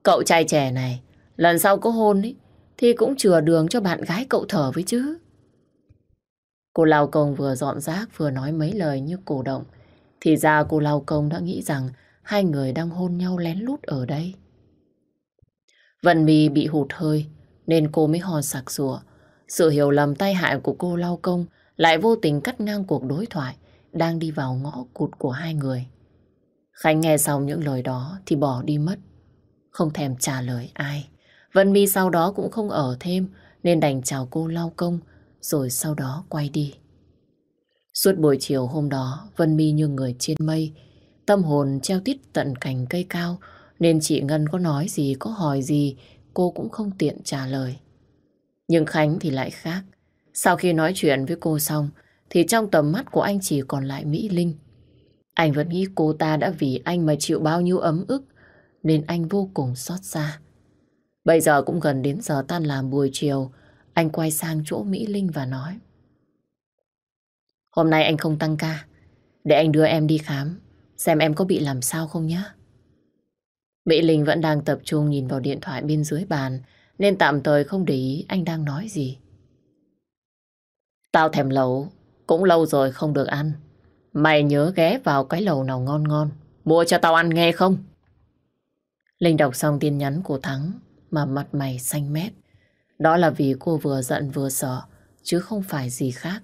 Cậu trai trẻ này, lần sau có hôn ấy, thì cũng chừa đường cho bạn gái cậu thở với chứ. Cô Lao Công vừa dọn rác, vừa nói mấy lời như cổ động. Thì ra cô Lao Công đã nghĩ rằng hai người đang hôn nhau lén lút ở đây. Vân Mì bị hụt hơi, nên cô mới hò sặc sủa. Sự hiểu lầm tai hại của cô Lao Công lại vô tình cắt ngang cuộc đối thoại đang đi vào ngõ cụt của hai người. Khánh nghe xong những lời đó thì bỏ đi mất. Không thèm trả lời ai. Vân My sau đó cũng không ở thêm nên đành chào cô Lao Công rồi sau đó quay đi. Suốt buổi chiều hôm đó, Vân Mi như người trên mây, tâm hồn treo tít tận cành cây cao, nên chị Ngân có nói gì, có hỏi gì, cô cũng không tiện trả lời. Nhưng Khánh thì lại khác. Sau khi nói chuyện với cô xong, thì trong tầm mắt của anh chỉ còn lại Mỹ Linh. Anh vẫn nghĩ cô ta đã vì anh mà chịu bao nhiêu ấm ức, nên anh vô cùng xót xa. Bây giờ cũng gần đến giờ tan làm buổi chiều, anh quay sang chỗ Mỹ Linh và nói. Hôm nay anh không tăng ca, để anh đưa em đi khám, xem em có bị làm sao không nhé. Mỹ Linh vẫn đang tập trung nhìn vào điện thoại bên dưới bàn, nên tạm thời không để ý anh đang nói gì. Tao thèm lẩu, cũng lâu rồi không được ăn. Mày nhớ ghé vào cái lẩu nào ngon ngon, mua cho tao ăn nghe không? Linh đọc xong tin nhắn của Thắng mà mặt mày xanh mét. Đó là vì cô vừa giận vừa sợ, chứ không phải gì khác.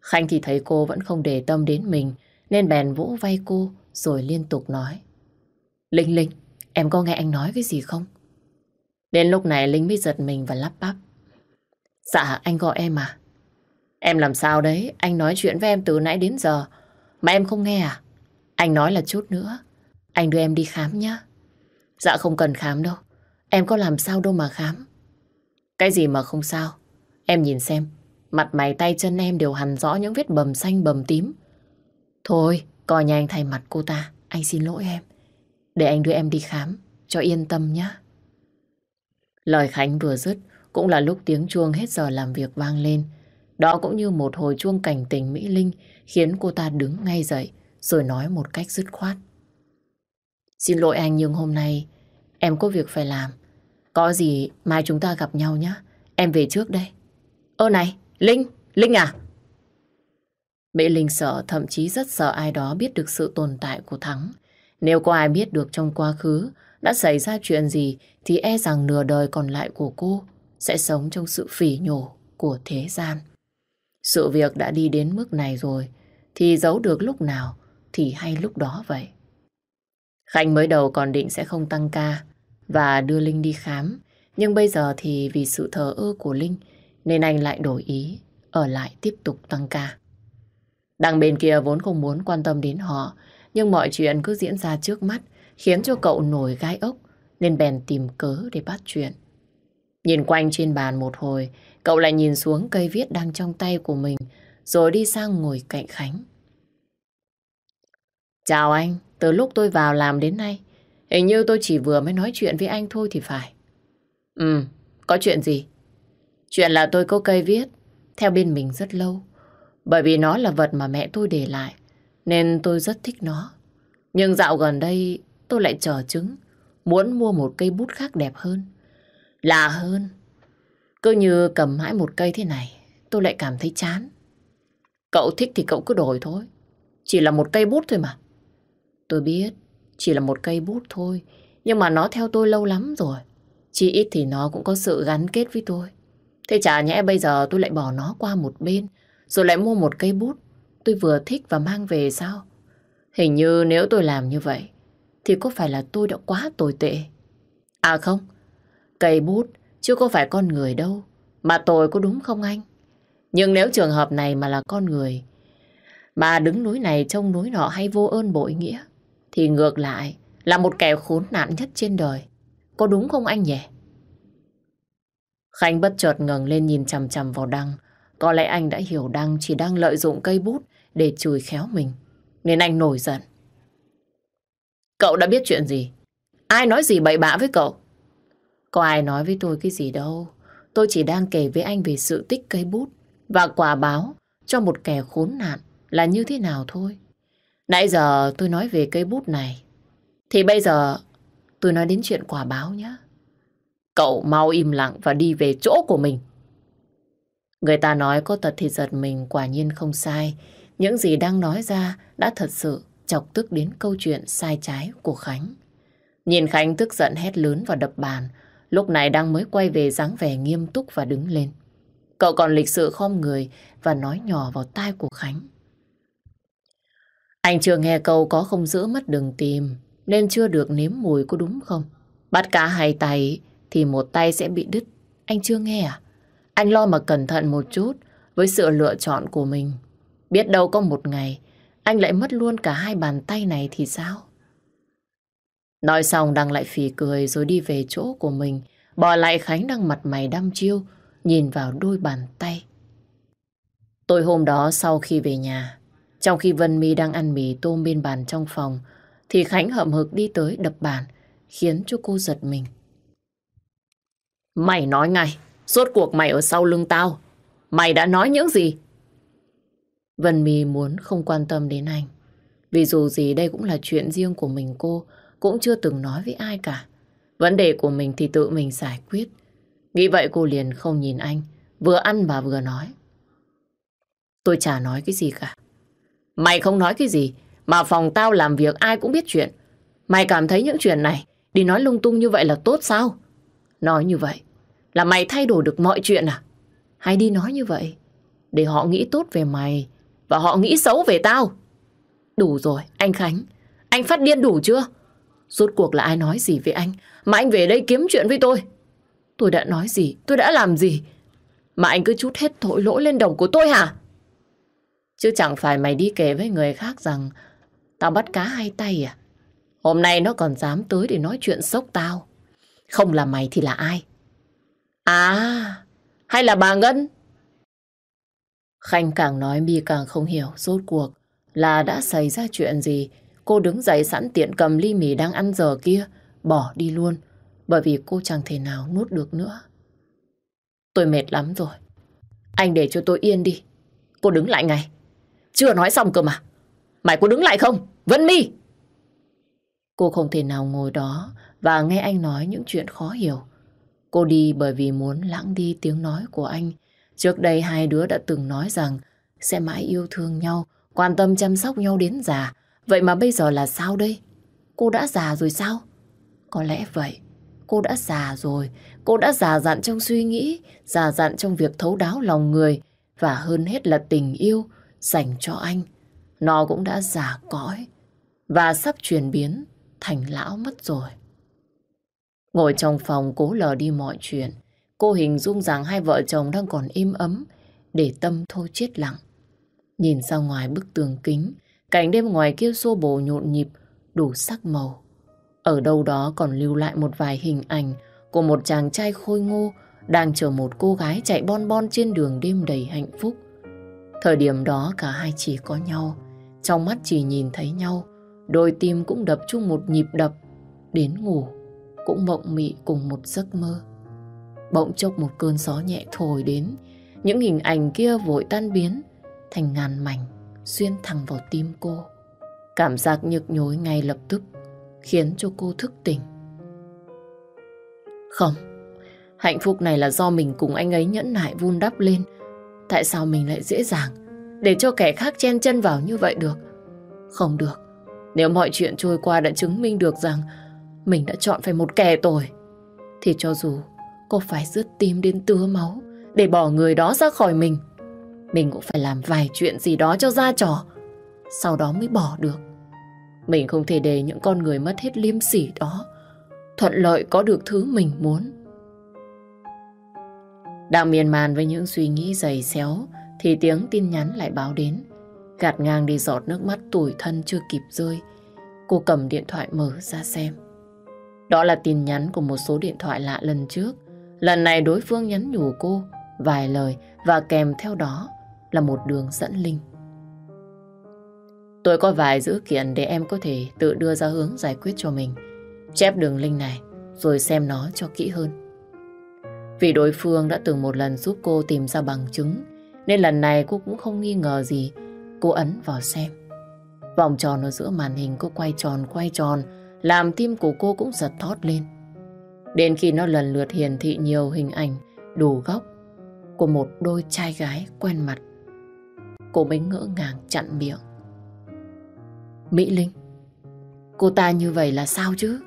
Khanh thì thấy cô vẫn không để tâm đến mình, nên bèn vỗ vai cô rồi liên tục nói. Linh Linh, em có nghe anh nói cái gì không? Đến lúc này Linh mới giật mình và lắp bắp. Dạ, anh gọi em à? Em làm sao đấy? Anh nói chuyện với em từ nãy đến giờ, mà em không nghe à? Anh nói là chút nữa, anh đưa em đi khám nhá. Dạ không cần khám đâu, em có làm sao đâu mà khám. Cái gì mà không sao? Em nhìn xem, mặt mày tay chân em đều hằn rõ những vết bầm xanh bầm tím. Thôi, coi nhà anh thay mặt cô ta, anh xin lỗi em. Để anh đưa em đi khám, cho yên tâm nhé. Lời Khánh vừa dứt, cũng là lúc tiếng chuông hết giờ làm việc vang lên. Đó cũng như một hồi chuông cảnh tình Mỹ Linh khiến cô ta đứng ngay dậy rồi nói một cách dứt khoát. Xin lỗi anh nhưng hôm nay em có việc phải làm. Có gì mai chúng ta gặp nhau nhé. Em về trước đây. Ơ này, Linh, Linh à? Mỹ Linh sợ, thậm chí rất sợ ai đó biết được sự tồn tại của Thắng. Nếu có ai biết được trong quá khứ đã xảy ra chuyện gì thì e rằng nửa đời còn lại của cô sẽ sống trong sự phỉ nhổ của thế gian. Sự việc đã đi đến mức này rồi thì giấu được lúc nào thì hay lúc đó vậy. Khanh mới đầu còn định sẽ không tăng ca và đưa Linh đi khám. Nhưng bây giờ thì vì sự thờ ơ của Linh nên anh lại đổi ý, ở lại tiếp tục tăng ca. Đằng bên kia vốn không muốn quan tâm đến họ, nhưng mọi chuyện cứ diễn ra trước mắt khiến cho cậu nổi gai ốc nên bèn tìm cớ để bắt chuyện. Nhìn quanh trên bàn một hồi, cậu lại nhìn xuống cây viết đang trong tay của mình rồi đi sang ngồi cạnh Khánh. Chào anh, từ lúc tôi vào làm đến nay, Hình như tôi chỉ vừa mới nói chuyện với anh thôi thì phải. Ừ, có chuyện gì? Chuyện là tôi có cây viết theo bên mình rất lâu. Bởi vì nó là vật mà mẹ tôi để lại, nên tôi rất thích nó. Nhưng dạo gần đây tôi lại chờ chứng, muốn mua một cây bút khác đẹp hơn. Lạ hơn. Cứ như cầm mãi một cây thế này, tôi lại cảm thấy chán. Cậu thích thì cậu cứ đổi thôi. Chỉ là một cây bút thôi mà. Tôi biết, chỉ là một cây bút thôi, nhưng mà nó theo tôi lâu lắm rồi. Chỉ ít thì nó cũng có sự gắn kết với tôi. Thế chả nhẽ bây giờ tôi lại bỏ nó qua một bên, rồi lại mua một cây bút tôi vừa thích và mang về sao? Hình như nếu tôi làm như vậy, thì có phải là tôi đã quá tồi tệ? À không, cây bút chứ có phải con người đâu, mà tôi có đúng không anh? Nhưng nếu trường hợp này mà là con người, mà đứng núi này trông núi nọ hay vô ơn bội nghĩa, thì ngược lại, là một kẻ khốn nạn nhất trên đời. Có đúng không anh nhỉ? Khánh bất chợt ngẩng lên nhìn chằm chằm vào Đăng. Có lẽ anh đã hiểu Đăng chỉ đang lợi dụng cây bút để chùi khéo mình. Nên anh nổi giận. Cậu đã biết chuyện gì? Ai nói gì bậy bạ với cậu? Có ai nói với tôi cái gì đâu. Tôi chỉ đang kể với anh về sự tích cây bút và quả báo cho một kẻ khốn nạn là như thế nào thôi. Nãy giờ tôi nói về cây bút này. Thì bây giờ tôi nói đến chuyện quả báo nhé. Cậu mau im lặng và đi về chỗ của mình. Người ta nói có tật thì giật mình, quả nhiên không sai. Những gì đang nói ra đã thật sự chọc tức đến câu chuyện sai trái của Khánh. Nhìn Khánh tức giận hét lớn và đập bàn. Lúc này đang mới quay về dáng vẻ nghiêm túc và đứng lên. Cậu còn lịch sự khom người và nói nhỏ vào tai của Khánh. Anh chưa nghe câu có không giữ mất đường tìm, nên chưa được nếm mùi có đúng không? Bắt cá hai tay thì một tay sẽ bị đứt. Anh chưa nghe à? Anh lo mà cẩn thận một chút với sự lựa chọn của mình. Biết đâu có một ngày anh lại mất luôn cả hai bàn tay này thì sao? Nói xong đang lại phì cười rồi đi về chỗ của mình. Bỏ lại Khánh đang mặt mày đăm chiêu, nhìn vào đôi bàn tay. Tối hôm đó sau khi về nhà, trong khi Vân My đang ăn mì tôm bên bàn trong phòng, thì Khánh hậm hực đi tới đập bàn, khiến cho cô giật mình. Mày nói ngay, suốt cuộc mày ở sau lưng tao. Mày đã nói những gì? Vân My muốn không quan tâm đến anh. Vì dù gì đây cũng là chuyện riêng của mình cô, cũng chưa từng nói với ai cả. Vấn đề của mình thì tự mình giải quyết. Nghĩ vậy cô liền không nhìn anh, vừa ăn mà vừa nói. Tôi chả nói cái gì cả. Mày không nói cái gì, mà phòng tao làm việc ai cũng biết chuyện. Mày cảm thấy những chuyện này đi nói lung tung như vậy là tốt sao? Nói như vậy là mày thay đổi được mọi chuyện à? Hay đi nói như vậy để họ nghĩ tốt về mày và họ nghĩ xấu về tao? Đủ rồi, anh Khánh. Anh phát điên đủ chưa? Rốt cuộc là ai nói gì với anh mà anh về đây kiếm chuyện với tôi? Tôi đã nói gì? Tôi đã làm gì? Mà anh cứ chút hết tội lỗi lên đầu của tôi hả? Chứ chẳng phải mày đi kể với người khác rằng tao bắt cá hai tay à? Hôm nay nó còn dám tới để nói chuyện sốc tao. Không là mày thì là ai? À, hay là bà Ngân? Khanh càng nói mi càng không hiểu rốt cuộc là đã xảy ra chuyện gì. Cô đứng dậy sẵn tiện cầm ly mì đang ăn giờ kia, bỏ đi luôn, bởi vì cô chẳng thể nào nuốt được nữa. Tôi mệt lắm rồi. Anh để cho tôi yên đi. Cô đứng lại ngay. Chưa nói xong cơ mà. Mày có đứng lại không? Vân mi! Cô không thể nào ngồi đó và nghe anh nói những chuyện khó hiểu. Cô đi bởi vì muốn lãng đi tiếng nói của anh. Trước đây hai đứa đã từng nói rằng sẽ mãi yêu thương nhau, quan tâm chăm sóc nhau đến già. Vậy mà bây giờ là sao đây? Cô đã già rồi sao? Có lẽ vậy. Cô đã già rồi. Cô đã già dặn trong suy nghĩ, già dặn trong việc thấu đáo lòng người và hơn hết là tình yêu dành cho anh. Nó cũng đã già cõi và sắp chuyển biến thành lão mất rồi. Ngồi trong phòng cố lờ đi mọi chuyện. Cô hình dung rằng hai vợ chồng đang còn im ấm để tâm thôi chết lặng. Nhìn ra ngoài bức tường kính, cảnh đêm ngoài kia xô bồ nhộn nhịp, đủ sắc màu. Ở đâu đó còn lưu lại một vài hình ảnh của một chàng trai khôi ngô đang chờ một cô gái chạy bon bon trên đường đêm đầy hạnh phúc. Thời điểm đó cả hai chỉ có nhau, trong mắt chỉ nhìn thấy nhau, đôi tim cũng đập chung một nhịp đập, đến ngủ cũng mộng mị cùng một giấc mơ. Bỗng chốc một cơn gió nhẹ thổi đến, những hình ảnh kia vội tan biến thành ngàn mảnh xuyên thẳng vào tim cô. Cảm giác nhức nhối ngay lập tức khiến cho cô thức tỉnh. Không, hạnh phúc này là do mình cùng anh ấy nhẫn nại vun đắp lên. Tại sao mình lại dễ dàng để cho kẻ khác chen chân vào như vậy được? Không được. Nếu mọi chuyện trôi qua đã chứng minh được rằng mình đã chọn phải một kẻ tồi, thì cho dù cô phải rứt tim đến tứa máu để bỏ người đó ra khỏi mình, mình cũng phải làm vài chuyện gì đó cho ra trò, sau đó mới bỏ được. Mình không thể để những con người mất hết liêm sỉ đó thuận lợi có được thứ mình muốn. Đang miên man với những suy nghĩ dày xéo, thì tiếng tin nhắn lại báo đến. Gạt ngang đi giọt nước mắt tủi thân chưa kịp rơi. Cô cầm điện thoại mở ra xem. Đó là tin nhắn của một số điện thoại lạ lần trước. Lần này đối phương nhắn nhủ cô vài lời và kèm theo đó là một đường dẫn link. Tôi có vài dữ kiện để em có thể tự đưa ra hướng giải quyết cho mình. Chép đường link này, rồi xem nó cho kỹ hơn. Vì đối phương đã từng một lần giúp cô tìm ra bằng chứng, nên lần này cô cũng không nghi ngờ gì. Cô ấn vào xem. Vòng tròn ở giữa màn hình cô quay tròn quay tròn, làm tim của cô cũng giật thót lên. Đến khi nó lần lượt hiển thị nhiều hình ảnh đủ góc của một đôi trai gái quen mặt. Cô mới ngỡ ngàng chặn miệng. Mỹ Linh, cô ta như vậy là sao chứ?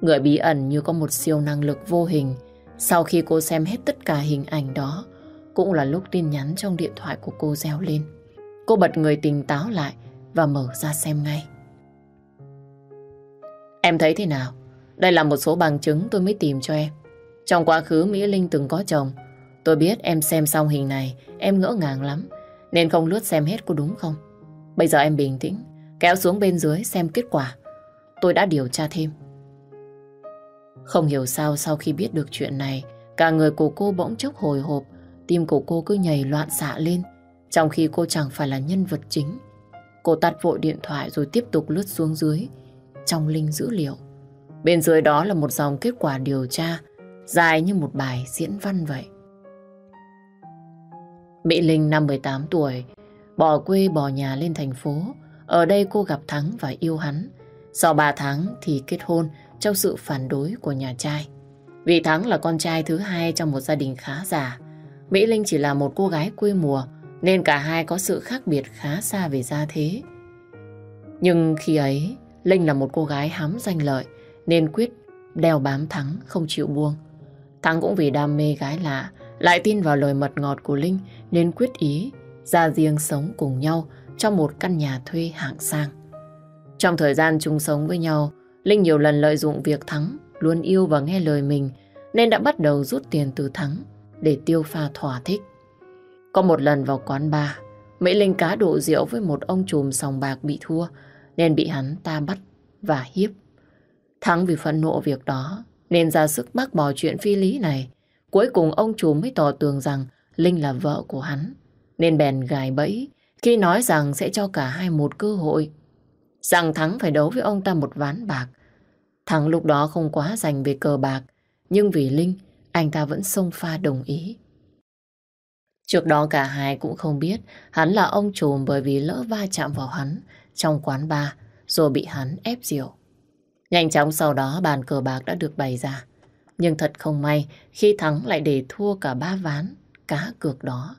Người bí ẩn như có một siêu năng lực vô hình. Sau khi cô xem hết tất cả hình ảnh đó, cũng là lúc tin nhắn trong điện thoại của cô reo lên. Cô bật người tỉnh táo lại và mở ra xem ngay. Em thấy thế nào? Đây là một số bằng chứng tôi mới tìm cho em. Trong quá khứ Mỹ Linh từng có chồng. Tôi biết em xem xong hình này, em ngỡ ngàng lắm. Nên không lướt xem hết có đúng không? Bây giờ em bình tĩnh, kéo xuống bên dưới xem kết quả. Tôi đã điều tra thêm. Không hiểu sao sau khi biết được chuyện này, cả người của cô bỗng chốc hồi hộp, tim của cô cứ nhảy loạn xạ lên, trong khi cô chẳng phải là nhân vật chính. Cô tắt vội điện thoại rồi tiếp tục lướt xuống dưới, trong linh dữ liệu. Bên dưới đó là một dòng kết quả điều tra, dài như một bài diễn văn vậy. Mỹ Linh năm 18 tuổi, bỏ quê bỏ nhà lên thành phố. Ở đây cô gặp Thắng và yêu hắn. Sau 3 tháng thì kết hôn trong sự phản đối của nhà trai. Vì Thắng là con trai thứ hai trong một gia đình khá già, Mỹ Linh chỉ là một cô gái quê mùa nên cả hai có sự khác biệt khá xa về gia thế. Nhưng khi ấy, Linh là một cô gái hám danh lợi nên quyết đeo bám Thắng không chịu buông. Thắng cũng vì đam mê gái lạ lại tin vào lời mật ngọt của Linh nên quyết ý ra riêng sống cùng nhau trong một căn nhà thuê hạng sang. Trong thời gian chung sống với nhau, Linh nhiều lần lợi dụng việc Thắng luôn yêu và nghe lời mình nên đã bắt đầu rút tiền từ Thắng để tiêu pha thỏa thích. Có một lần vào quán bar, Mỹ Linh cá độ rượu với một ông trùm sòng bạc bị thua nên bị hắn ta bắt và hiếp. Thắng vì phẫn nộ việc đó nên ra sức bác bỏ chuyện phi lý này. Cuối cùng ông trùm mới tỏ tường rằng Linh là vợ của hắn nên bèn gài bẫy khi nói rằng sẽ cho cả hai một cơ hội. Rằng Thắng phải đấu với ông ta một ván bạc. Thắng lúc đó không quá dành về cờ bạc, nhưng vì Linh, anh ta vẫn xông pha đồng ý. Trước đó cả hai cũng không biết hắn là ông trùm bởi vì lỡ va chạm vào hắn trong quán bar, rồi bị hắn ép rượu. Nhanh chóng sau đó bàn cờ bạc đã được bày ra. Nhưng thật không may khi thắng lại để thua cả ba ván, cá cược đó.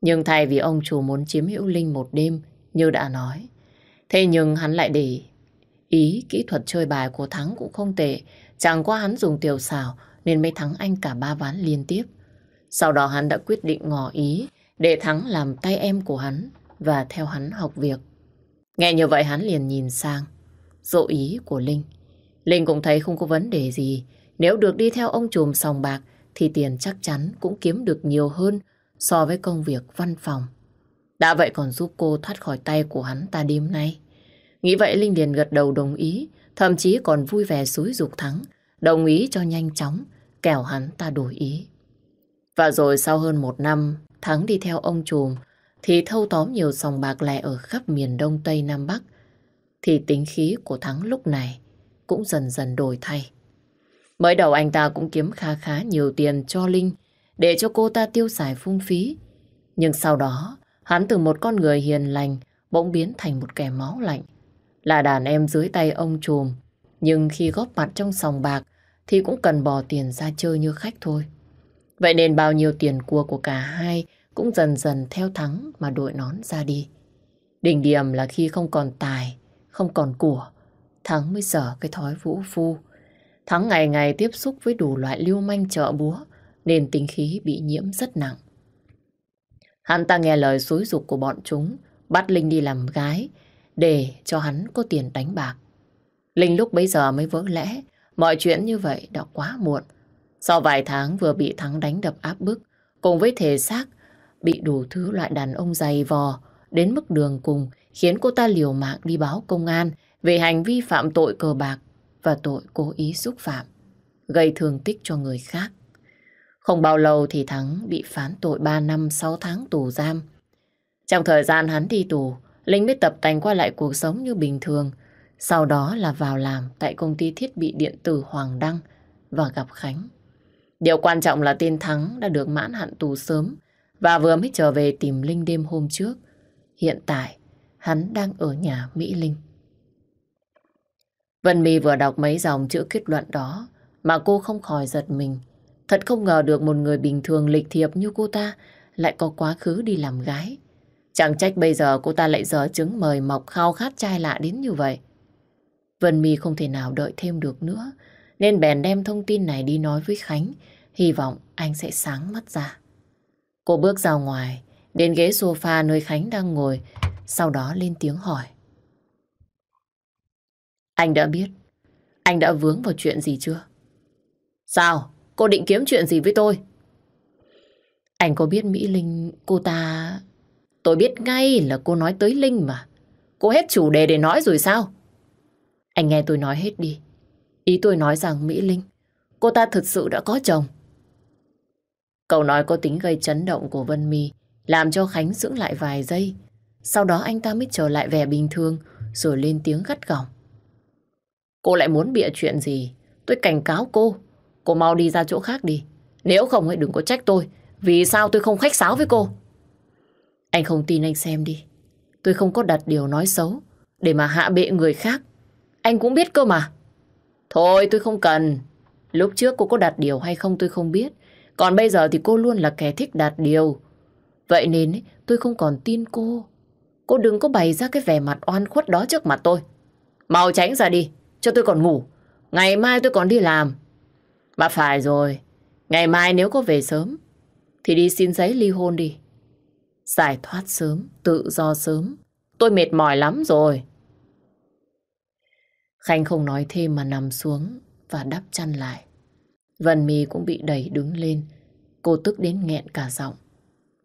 Nhưng thay vì ông chủ muốn chiếm hữu Linh một đêm, như đã nói. Thế nhưng hắn lại để ý kỹ thuật chơi bài của Thắng cũng không tệ. Chẳng qua hắn dùng tiểu xảo nên mới thắng anh cả ba ván liên tiếp. Sau đó hắn đã quyết định ngỏ ý để Thắng làm tay em của hắn và theo hắn học việc. Nghe như vậy hắn liền nhìn sang, dỗ ý của Linh. Linh cũng thấy không có vấn đề gì. Nếu được đi theo ông trùm sòng bạc thì tiền chắc chắn cũng kiếm được nhiều hơn so với công việc văn phòng. Đã vậy còn giúp cô thoát khỏi tay của hắn ta đêm nay. Nghĩ vậy Linh liền gật đầu đồng ý, thậm chí còn vui vẻ xúi dục Thắng, đồng ý cho nhanh chóng, kẻo hắn ta đổi ý. Và rồi sau hơn một năm, Thắng đi theo ông trùm, thì thâu tóm nhiều sòng bạc lẻ ở khắp miền Đông Tây Nam Bắc, thì tính khí của Thắng lúc này cũng dần dần đổi thay. Mới đầu anh ta cũng kiếm khá khá nhiều tiền cho Linh để cho cô ta tiêu xài phung phí. Nhưng sau đó, hắn từ một con người hiền lành bỗng biến thành một kẻ máu lạnh. Là đàn em dưới tay ông trùm, nhưng khi góp mặt trong sòng bạc thì cũng cần bỏ tiền ra chơi như khách thôi. Vậy nên bao nhiêu tiền cua của cả hai cũng dần dần theo Thắng mà đội nón ra đi. Đỉnh điểm là khi không còn tài, không còn của, Thắng mới sở cái thói vũ phu. Thắng ngày ngày tiếp xúc với đủ loại lưu manh trợ búa, nên tính khí bị nhiễm rất nặng. Hắn ta nghe lời xúi dục của bọn chúng, bắt Linh đi làm gái, để cho hắn có tiền đánh bạc. Linh lúc bấy giờ mới vỡ lẽ, mọi chuyện như vậy đã quá muộn. Sau vài tháng vừa bị Thắng đánh đập áp bức, cùng với thể xác, bị đủ thứ loại đàn ông dày vò, đến mức đường cùng, khiến cô ta liều mạng đi báo công an về hành vi phạm tội cờ bạc và tội cố ý xúc phạm, gây thương tích cho người khác. Không bao lâu thì Thắng bị phán tội 3 năm 6 tháng tù giam. Trong thời gian hắn đi tù, Linh mới tập tành qua lại cuộc sống như bình thường. Sau đó là vào làm tại công ty thiết bị điện tử Hoàng Đăng và gặp Khánh. Điều quan trọng là tên Thắng đã được mãn hạn tù sớm và vừa mới trở về tìm Linh đêm hôm trước. Hiện tại, hắn đang ở nhà Mỹ Linh. Vân My vừa đọc mấy dòng chữ kết luận đó mà cô không khỏi giật mình. Thật không ngờ được một người bình thường lịch thiệp như cô ta lại có quá khứ đi làm gái. Chẳng trách bây giờ cô ta lại dở chứng mời mọc khao khát trai lạ đến như vậy. Vân My không thể nào đợi thêm được nữa, nên bèn đem thông tin này đi nói với Khánh, hy vọng anh sẽ sáng mắt ra. Cô bước ra ngoài, đến ghế sofa nơi Khánh đang ngồi, sau đó lên tiếng hỏi. Anh đã biết, anh đã vướng vào chuyện gì chưa? Sao? Cô định kiếm chuyện gì với tôi? Anh có biết Mỹ Linh, cô ta... Tôi biết ngay là cô nói tới Linh mà. Cô hết chủ đề để nói rồi sao? Anh nghe tôi nói hết đi. Ý tôi nói rằng Mỹ Linh, cô ta thực sự đã có chồng. Câu nói có tính gây chấn động của Vân My làm cho Khánh dưỡng lại vài giây. Sau đó anh ta mới trở lại vẻ bình thường rồi lên tiếng gắt gỏng. Cô lại muốn bịa chuyện gì? Tôi cảnh cáo cô. Cô mau đi ra chỗ khác đi. Nếu không hãy đừng có trách tôi. Vì sao tôi không khách sáo với cô? Anh không tin anh xem đi. Tôi không có đặt điều nói xấu để mà hạ bệ người khác. Anh cũng biết cơ mà. Thôi tôi không cần. Lúc trước cô có đặt điều hay không tôi không biết. Còn bây giờ thì cô luôn là kẻ thích đặt điều. Vậy nên tôi không còn tin cô. Cô đừng có bày ra cái vẻ mặt oan khuất đó trước mặt tôi. Mau tránh ra đi, cho tôi còn ngủ. Ngày mai tôi còn đi làm. Mà phải rồi, ngày mai nếu có về sớm, thì đi xin giấy ly hôn đi. Giải thoát sớm, tự do sớm. Tôi mệt mỏi lắm rồi. Khanh không nói thêm mà nằm xuống và đắp chăn lại. Vân mì cũng bị đẩy đứng lên. Cô tức đến nghẹn cả giọng.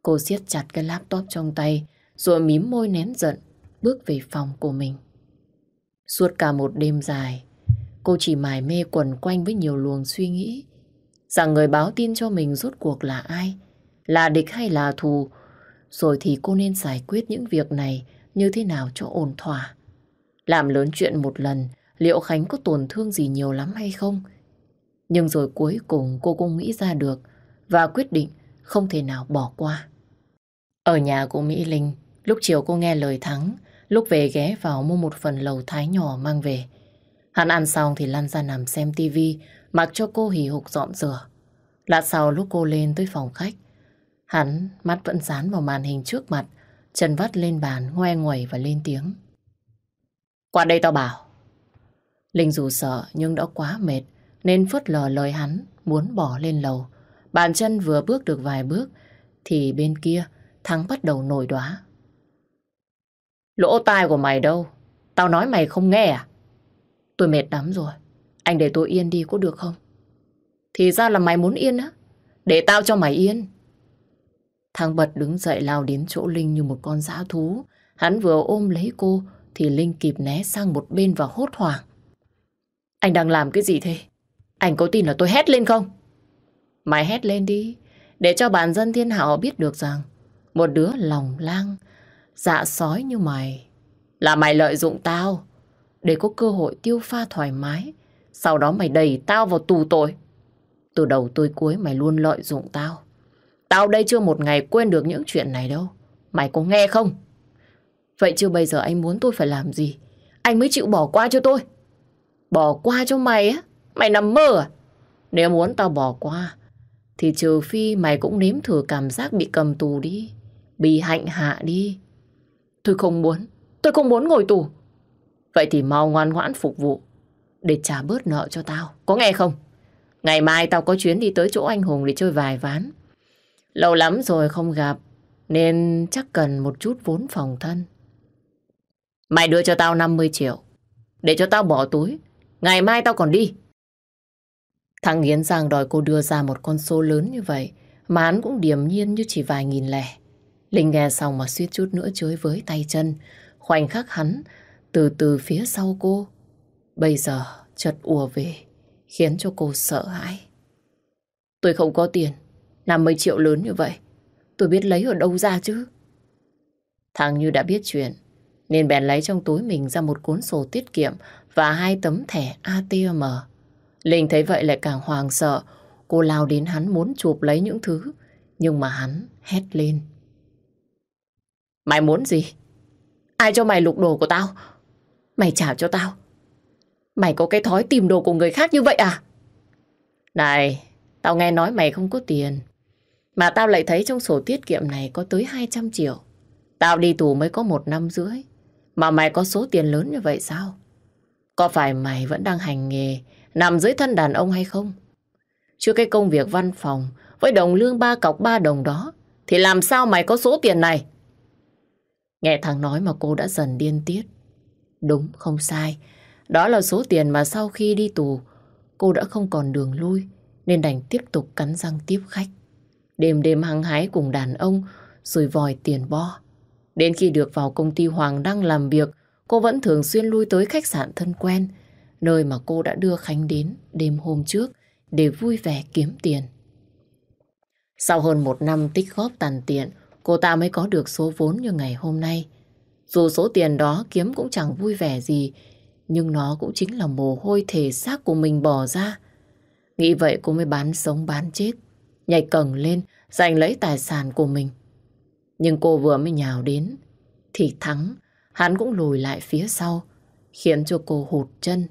Cô siết chặt cái laptop trong tay rồi mím môi nén giận bước về phòng của mình. Suốt cả một đêm dài, cô chỉ mải mê quẩn quanh với nhiều luồng suy nghĩ rằng người báo tin cho mình rốt cuộc là ai, là địch hay là thù, rồi thì cô nên giải quyết những việc này như thế nào cho ổn thỏa. Làm lớn chuyện một lần, liệu Khánh có tổn thương gì nhiều lắm hay không? Nhưng rồi cuối cùng cô cũng nghĩ ra được và quyết định không thể nào bỏ qua. Ở nhà của Mỹ Linh, lúc chiều cô nghe lời Thắng, lúc về ghé vào mua một phần lầu thái nhỏ mang về. Hắn ăn xong thì lăn ra nằm xem tivi, mặc cho cô hì hục dọn rửa. Lát sau lúc cô lên tới phòng khách, hắn mắt vẫn dán vào màn hình trước mặt, chân vắt lên bàn, ngoe ngoẩy và lên tiếng. Qua đây tao bảo. Linh dù sợ nhưng đã quá mệt, nên phớt lờ lời hắn, muốn bỏ lên lầu. Bàn chân vừa bước được vài bước, thì bên kia Thắng bắt đầu nổi đoá. Lỗ tai của mày đâu? Tao nói mày không nghe à? Tôi mệt lắm rồi. Anh để tôi yên đi có được không? Thì ra là mày muốn yên á? Để tao cho mày yên. Thằng Bật đứng dậy lao đến chỗ Linh như một con dã thú. Hắn vừa ôm lấy cô thì Linh kịp né sang một bên và hốt hoảng. Anh đang làm cái gì thế? Anh có tin là tôi hét lên không? Mày hét lên đi, để cho bản dân thiên hảo biết được rằng một đứa lòng lang, dạ sói như mày là mày lợi dụng tao để có cơ hội tiêu pha thoải mái. Sau đó mày đẩy tao vào tù tội. Từ đầu tới cuối mày luôn lợi dụng tao. Tao đây chưa một ngày quên được những chuyện này đâu. Mày có nghe không? Vậy chưa bây giờ anh muốn tôi phải làm gì? Anh mới chịu bỏ qua cho tôi. Bỏ qua cho mày á? Mày nằm mơ à? Nếu muốn tao bỏ qua, thì trừ phi mày cũng nếm thử cảm giác bị cầm tù đi. Bị hạnh hạ đi. Tôi không muốn. Tôi không muốn ngồi tù. Vậy thì mau ngoan ngoãn phục vụ. Để trả bớt nợ cho tao. Có nghe không? Ngày mai tao có chuyến đi tới chỗ anh Hùng để chơi vài ván. Lâu lắm rồi không gặp. Nên chắc cần một chút vốn phòng thân. Mày đưa cho tao 50 triệu. Để cho tao bỏ túi. Ngày mai tao còn đi. Thằng Yến Giang đòi cô đưa ra một con số lớn như vậy. Mà hắn cũng điềm nhiên như chỉ vài nghìn lẻ. Linh nghe xong mà suýt chút nữa chới với tay chân. Khoảnh khắc hắn từ từ phía sau cô. Bây giờ chợt ùa về, khiến cho cô sợ hãi. Tôi không có tiền, 50 triệu lớn như vậy. Tôi biết lấy ở đâu ra chứ? Thằng Như đã biết chuyện, nên bèn lấy trong túi mình ra một cuốn sổ tiết kiệm và hai tấm thẻ ATM. Linh thấy vậy lại càng hoàng sợ, Cô lao đến hắn muốn chụp lấy những thứ, nhưng mà hắn hét lên. Mày muốn gì? Ai cho mày lục đồ của tao? Mày trả cho tao. Mày có cái thói tìm đồ của người khác như vậy à? Này, tao nghe nói mày không có tiền. Mà tao lại thấy trong sổ tiết kiệm này có tới 200 triệu. Tao đi tù mới có một năm rưỡi. Mà mày có số tiền lớn như vậy sao? Có phải mày vẫn đang hành nghề nằm dưới thân đàn ông hay không? Chứ cái công việc văn phòng với đồng lương ba cọc ba đồng đó thì làm sao mày có số tiền này? Nghe thằng nói mà cô đã dần điên tiết. Đúng, không sai. Đó là số tiền mà sau khi đi tù cô đã không còn đường lui nên đành tiếp tục cắn răng tiếp khách. Đêm đêm hăng hái cùng đàn ông rồi vòi tiền bo. Đến khi được vào công ty Hoàng Đăng làm việc, cô vẫn thường xuyên lui tới khách sạn thân quen, nơi mà cô đã đưa Khánh đến đêm hôm trước để vui vẻ kiếm tiền. Sau hơn một năm tích góp tàn tiện, cô ta mới có được số vốn như ngày hôm nay. Dù số tiền đó kiếm cũng chẳng vui vẻ gì, nhưng nó cũng chính là mồ hôi thể xác của mình bỏ ra. Nghĩ vậy cô mới bán sống bán chết, nhảy cầng lên, giành lấy tài sản của mình. Nhưng cô vừa mới nhào đến, thì Thắng, hắn cũng lùi lại phía sau, khiến cho cô hụt chân,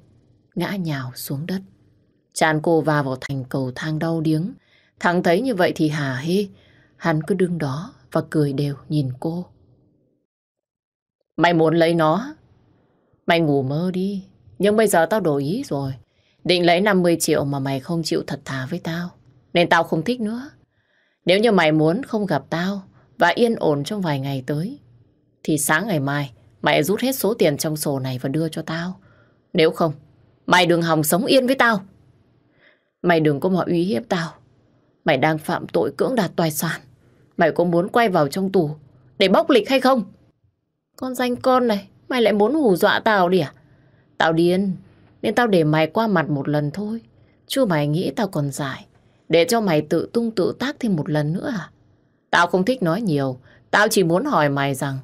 ngã nhào xuống đất. Chán cô va vào thành cầu thang đau điếng. Thắng thấy như vậy thì hả hê, hắn cứ đứng đó và cười đều nhìn cô. Mày muốn lấy nó? Mày ngủ mơ đi. Nhưng bây giờ tao đổi ý rồi. Định lấy 50 triệu mà mày không chịu thật thà với tao. Nên tao không thích nữa. Nếu như mày muốn không gặp tao và yên ổn trong vài ngày tới, thì sáng ngày mai mày rút hết số tiền trong sổ này và đưa cho tao. Nếu không, mày đừng hòng sống yên với tao. Mày đừng có mà uy hiếp tao. Mày đang phạm tội cưỡng đoạt tài sản. Mày có muốn quay vào trong tù để bóc lịch hay không? Con danh con này, mày lại muốn hù dọa tao đi à? Tao điên, nên tao để mày qua mặt một lần thôi. Chứ mày nghĩ tao còn dài. Để cho mày tự tung tự tác thêm một lần nữa à? Tao không thích nói nhiều. Tao chỉ muốn hỏi mày rằng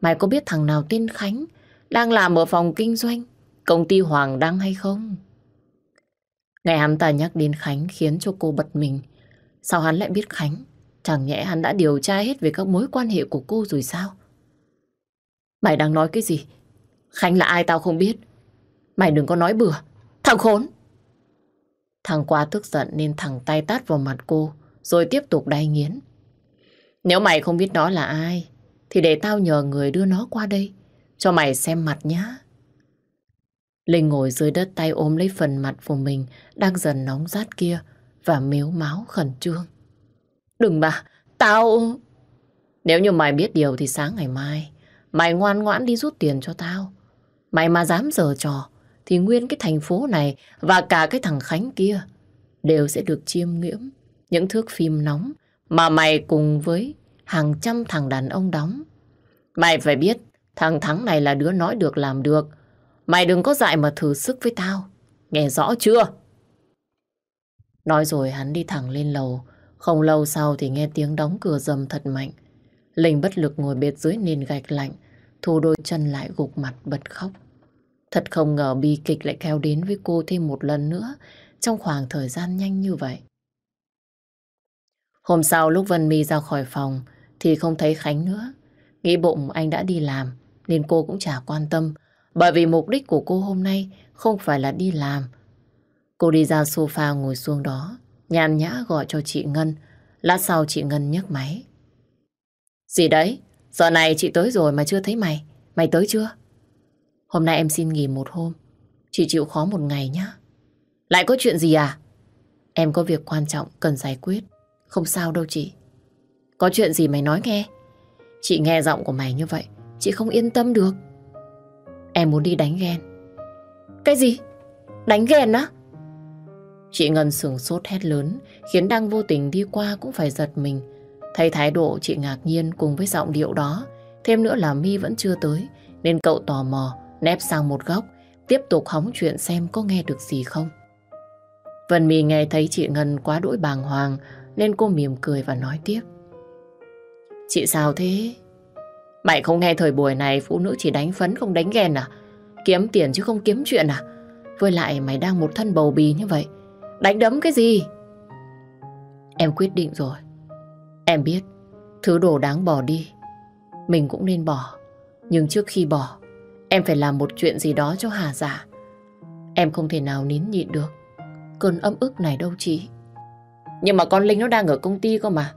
Mày có biết thằng nào tên Khánh đang làm ở phòng kinh doanh công ty Hoàng Đăng hay không? Ngày hắn ta nhắc đến Khánh khiến cho cô bật mình. Sao hắn lại biết Khánh? Chẳng nhẽ hắn đã điều tra hết về các mối quan hệ của cô rồi sao? Mày đang nói cái gì? Khánh là ai tao không biết. Mày đừng có nói bừa. Thằng khốn! Thằng quá tức giận nên thằng tay tát vào mặt cô rồi tiếp tục đay nghiến. Nếu mày không biết nó là ai thì để tao nhờ người đưa nó qua đây cho mày xem mặt nhá. Linh ngồi dưới đất tay ôm lấy phần mặt của mình đang dần nóng rát kia và miếu máu khẩn trương. Đừng mà, tao... Nếu như mày biết điều thì sáng ngày mai mày ngoan ngoãn đi rút tiền cho tao. Mày mà dám giở trò, thì nguyên cái thành phố này và cả cái thằng Khánh kia đều sẽ được chiêm ngưỡng những thước phim nóng mà mày cùng với hàng trăm thằng đàn ông đóng. Mày phải biết, thằng Thắng này là đứa nói được làm được Mày đừng có dại mà thử sức với tao. Nghe rõ chưa? Nói rồi hắn đi thẳng lên lầu. Không lâu sau thì nghe tiếng đóng cửa dầm thật mạnh. Linh bất lực ngồi bệt dưới nền gạch lạnh. Thu đôi chân lại gục mặt bật khóc. Thật không ngờ bi kịch lại kéo đến với cô thêm một lần nữa trong khoảng thời gian nhanh như vậy. Hôm sau lúc Vân My ra khỏi phòng thì không thấy Khánh nữa. Nghĩ bụng anh đã đi làm nên cô cũng chả quan tâm bởi vì mục đích của cô hôm nay không phải là đi làm. Cô đi ra sofa ngồi xuống đó, nhàn nhã gọi cho chị Ngân. Lát sau chị Ngân nhấc máy. Gì đấy? Giờ này chị tới rồi mà chưa thấy mày. Mày tới chưa? Hôm nay em xin nghỉ một hôm. Chị chịu khó một ngày nhá. Lại có chuyện gì à? Em có việc quan trọng cần giải quyết. Không sao đâu chị. Có chuyện gì mày nói nghe? Chị nghe giọng của mày như vậy, chị không yên tâm được. Em muốn đi đánh ghen. Cái gì? Đánh ghen á? Chị Ngân sửng sốt hét lớn, khiến đang vô tình đi qua cũng phải giật mình. Thấy thái độ chị ngạc nhiên cùng với giọng điệu đó, thêm nữa là mi vẫn chưa tới, nên cậu tò mò, nép sang một góc, tiếp tục hóng chuyện xem có nghe được gì không. Vân mi nghe thấy chị Ngân quá đỗi bàng hoàng, nên cô mỉm cười và nói tiếp. Chị sao thế? Mày không nghe thời buổi này phụ nữ chỉ đánh phấn không đánh ghen à? Kiếm tiền chứ không kiếm chuyện à? Với lại mày đang một thân bầu bì như vậy. Đánh đấm cái gì? Em quyết định rồi. Em biết, thứ đồ đáng bỏ đi, mình cũng nên bỏ. Nhưng trước khi bỏ, em phải làm một chuyện gì đó cho Hà giả. Em không thể nào nín nhịn được cơn âm ức này đâu chị. Nhưng mà con Linh nó đang ở công ty cơ mà.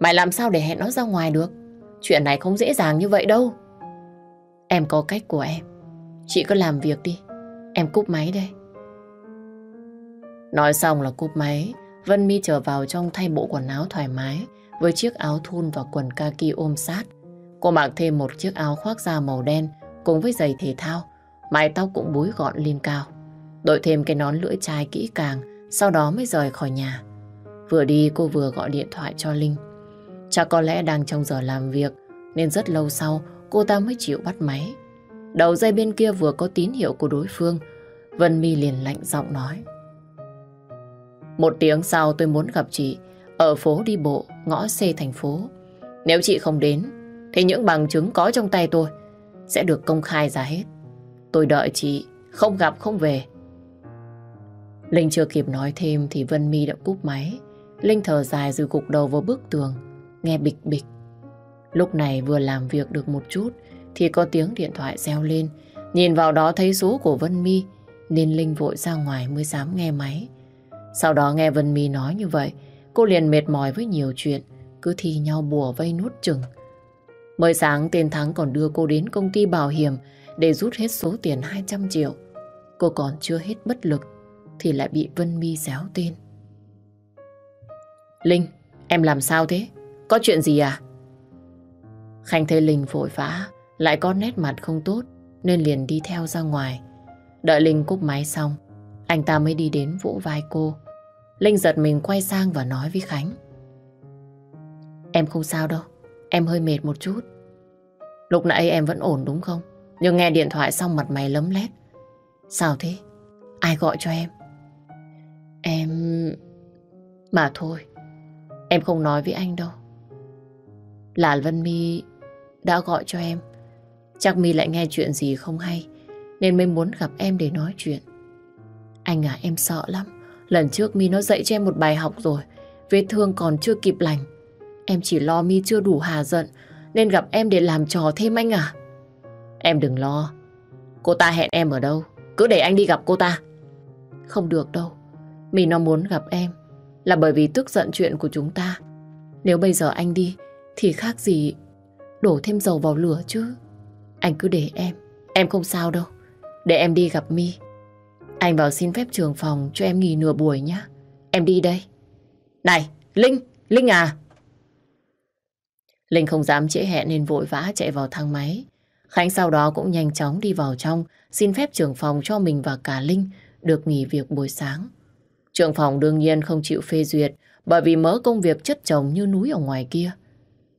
Mày làm sao để hẹn nó ra ngoài được? Chuyện này không dễ dàng như vậy đâu. Em có cách của em. Chị cứ làm việc đi. Em cúp máy đây. Nói xong là cúp máy. Vân Mi trở vào trong thay bộ quần áo thoải mái với chiếc áo thun và quần kaki ôm sát. Cô mặc thêm một chiếc áo khoác da màu đen cùng với giày thể thao. Mái tóc cũng búi gọn lên cao. Đội thêm cái nón lưỡi chai kỹ càng, sau đó mới rời khỏi nhà. Vừa đi cô vừa gọi điện thoại cho Linh. Chắc có lẽ đang trong giờ làm việc, nên rất lâu sau cô ta mới chịu bắt máy. Đầu dây bên kia vừa có tín hiệu của đối phương, Vân Mi liền lạnh giọng nói. Một tiếng sau tôi muốn gặp chị ở phố đi bộ, ngõ C thành phố. Nếu chị không đến, thì những bằng chứng có trong tay tôi sẽ được công khai ra hết. Tôi đợi chị, không gặp không về. Linh chưa kịp nói thêm thì Vân Mi đã cúp máy. Linh thở dài rồi gục đầu vào bức tường, nghe bịch bịch. Lúc này vừa làm việc được một chút thì có tiếng điện thoại reo lên. Nhìn vào đó thấy số của Vân Mi nên Linh vội ra ngoài mới dám nghe máy. Sau đó nghe Vân Mi nói như vậy, cô liền mệt mỏi với nhiều chuyện, cứ thi nhau bùa vây nuốt chừng. Mới sáng tên Thắng còn đưa cô đến công ty bảo hiểm để rút hết số tiền 200 triệu. Cô còn chưa hết bất lực thì lại bị Vân Mi réo tên. Linh, em làm sao thế? Có chuyện gì à? Khanh thấy Linh vội vã, lại có nét mặt không tốt, nên liền đi theo ra ngoài. Đợi Linh cúp máy xong, anh ta mới đi đến vỗ vai cô. Linh giật mình quay sang và nói với Khánh. Em không sao đâu, em hơi mệt một chút. Lúc nãy em vẫn ổn đúng không? Nhưng nghe điện thoại xong mặt mày lấm lét. Sao thế? Ai gọi cho em? Em... Mà thôi, em không nói với anh đâu. Là Vân My đã gọi cho em. Chắc My lại nghe chuyện gì không hay, nên mới muốn gặp em để nói chuyện. Anh à, em sợ lắm. Lần trước mi nó dạy cho em một bài học rồi. Vết thương còn chưa kịp lành. Em chỉ lo mi chưa đủ hà giận, nên gặp em để làm trò thêm anh à. Em đừng lo. Cô ta hẹn em ở đâu? Cứ để anh đi gặp cô ta. Không được đâu. mi nó muốn gặp em là bởi vì tức giận chuyện của chúng ta. Nếu bây giờ anh đi thì khác gì đổ thêm dầu vào lửa chứ. Anh cứ để em, em không sao đâu. Để em đi gặp mi anh vào xin phép trường phòng cho em nghỉ nửa buổi nhé. Em đi đây. Này, Linh, Linh à. Linh không dám trễ hẹn nên vội vã chạy vào thang máy. Khánh sau đó cũng nhanh chóng đi vào trong xin phép trưởng phòng cho mình và cả Linh được nghỉ việc buổi sáng. Trưởng phòng đương nhiên không chịu phê duyệt bởi vì mớ công việc chất chồng như núi ở ngoài kia.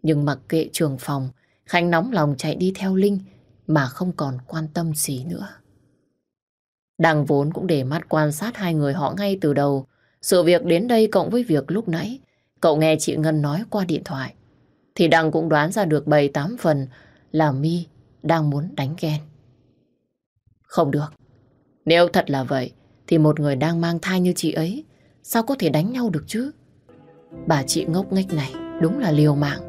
Nhưng mặc kệ trưởng phòng, Khánh nóng lòng chạy đi theo Linh mà không còn quan tâm gì nữa. Đằng vốn cũng để mắt quan sát hai người họ ngay từ đầu. Sự việc đến đây cộng với việc lúc nãy, cậu nghe chị Ngân nói qua điện thoại. Thì Đằng cũng đoán ra được 7-8 phần là mi đang muốn đánh ghen. Không được. Nếu thật là vậy, thì một người đang mang thai như chị ấy sao có thể đánh nhau được chứ? Bà chị ngốc nghếch này đúng là liều mạng.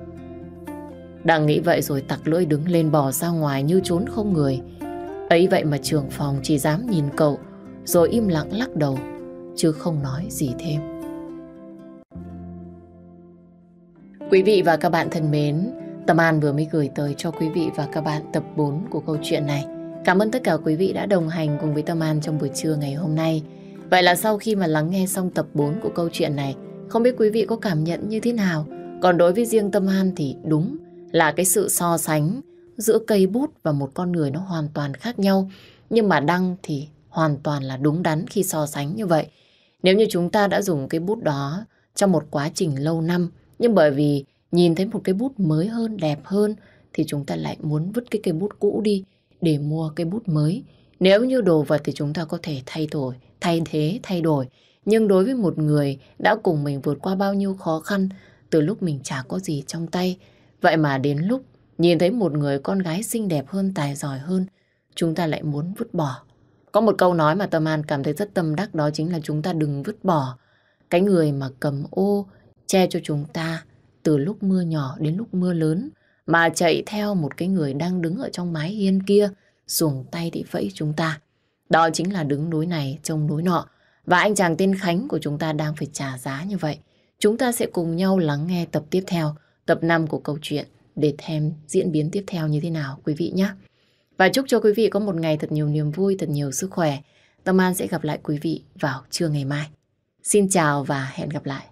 Đang nghĩ vậy rồi tặc lưỡi đứng lên bò ra ngoài như trốn không người. Ấy vậy mà trường phòng chỉ dám nhìn cậu rồi im lặng lắc đầu chứ không nói gì thêm. Quý vị và các bạn thân mến, Tâm An vừa mới gửi tới cho quý vị và các bạn tập 4 của câu chuyện này. Cảm ơn tất cả quý vị đã đồng hành cùng với Tâm An trong buổi trưa ngày hôm nay. Vậy là sau khi mà lắng nghe xong tập 4 của câu chuyện này, không biết quý vị có cảm nhận như thế nào? Còn đối với riêng Tâm An thì đúng là cái sự so sánh giữa cây bút và một con người nó hoàn toàn khác nhau. Nhưng mà Đăng thì hoàn toàn là đúng đắn khi so sánh như vậy. Nếu như chúng ta đã dùng cái bút đó trong một quá trình lâu năm, nhưng bởi vì nhìn thấy một cái bút mới hơn, đẹp hơn, thì chúng ta lại muốn vứt cái cây bút cũ đi để mua cây bút mới. Nếu như đồ vật thì chúng ta có thể thay đổi, thay thế, thay đổi. Nhưng đối với một người đã cùng mình vượt qua bao nhiêu khó khăn từ lúc mình chả có gì trong tay. Vậy mà đến lúc nhìn thấy một người con gái xinh đẹp hơn, tài giỏi hơn, chúng ta lại muốn vứt bỏ. Có một câu nói mà Tâm An cảm thấy rất tâm đắc đó chính là chúng ta đừng vứt bỏ. Cái người mà cầm ô che cho chúng ta từ lúc mưa nhỏ đến lúc mưa lớn mà chạy theo một cái người đang đứng ở trong mái hiên kia dùng tay để vẫy chúng ta. Đó chính là đứng núi này trông núi nọ và anh chàng tên Khánh của chúng ta đang phải trả giá như vậy. Chúng ta sẽ cùng nhau lắng nghe tập tiếp theo, tập 5 của câu chuyện để thêm diễn biến tiếp theo như thế nào quý vị nhé. Và chúc cho quý vị có một ngày thật nhiều niềm vui, thật nhiều sức khỏe. Tâm An sẽ gặp lại quý vị vào trưa ngày mai. Xin chào và hẹn gặp lại.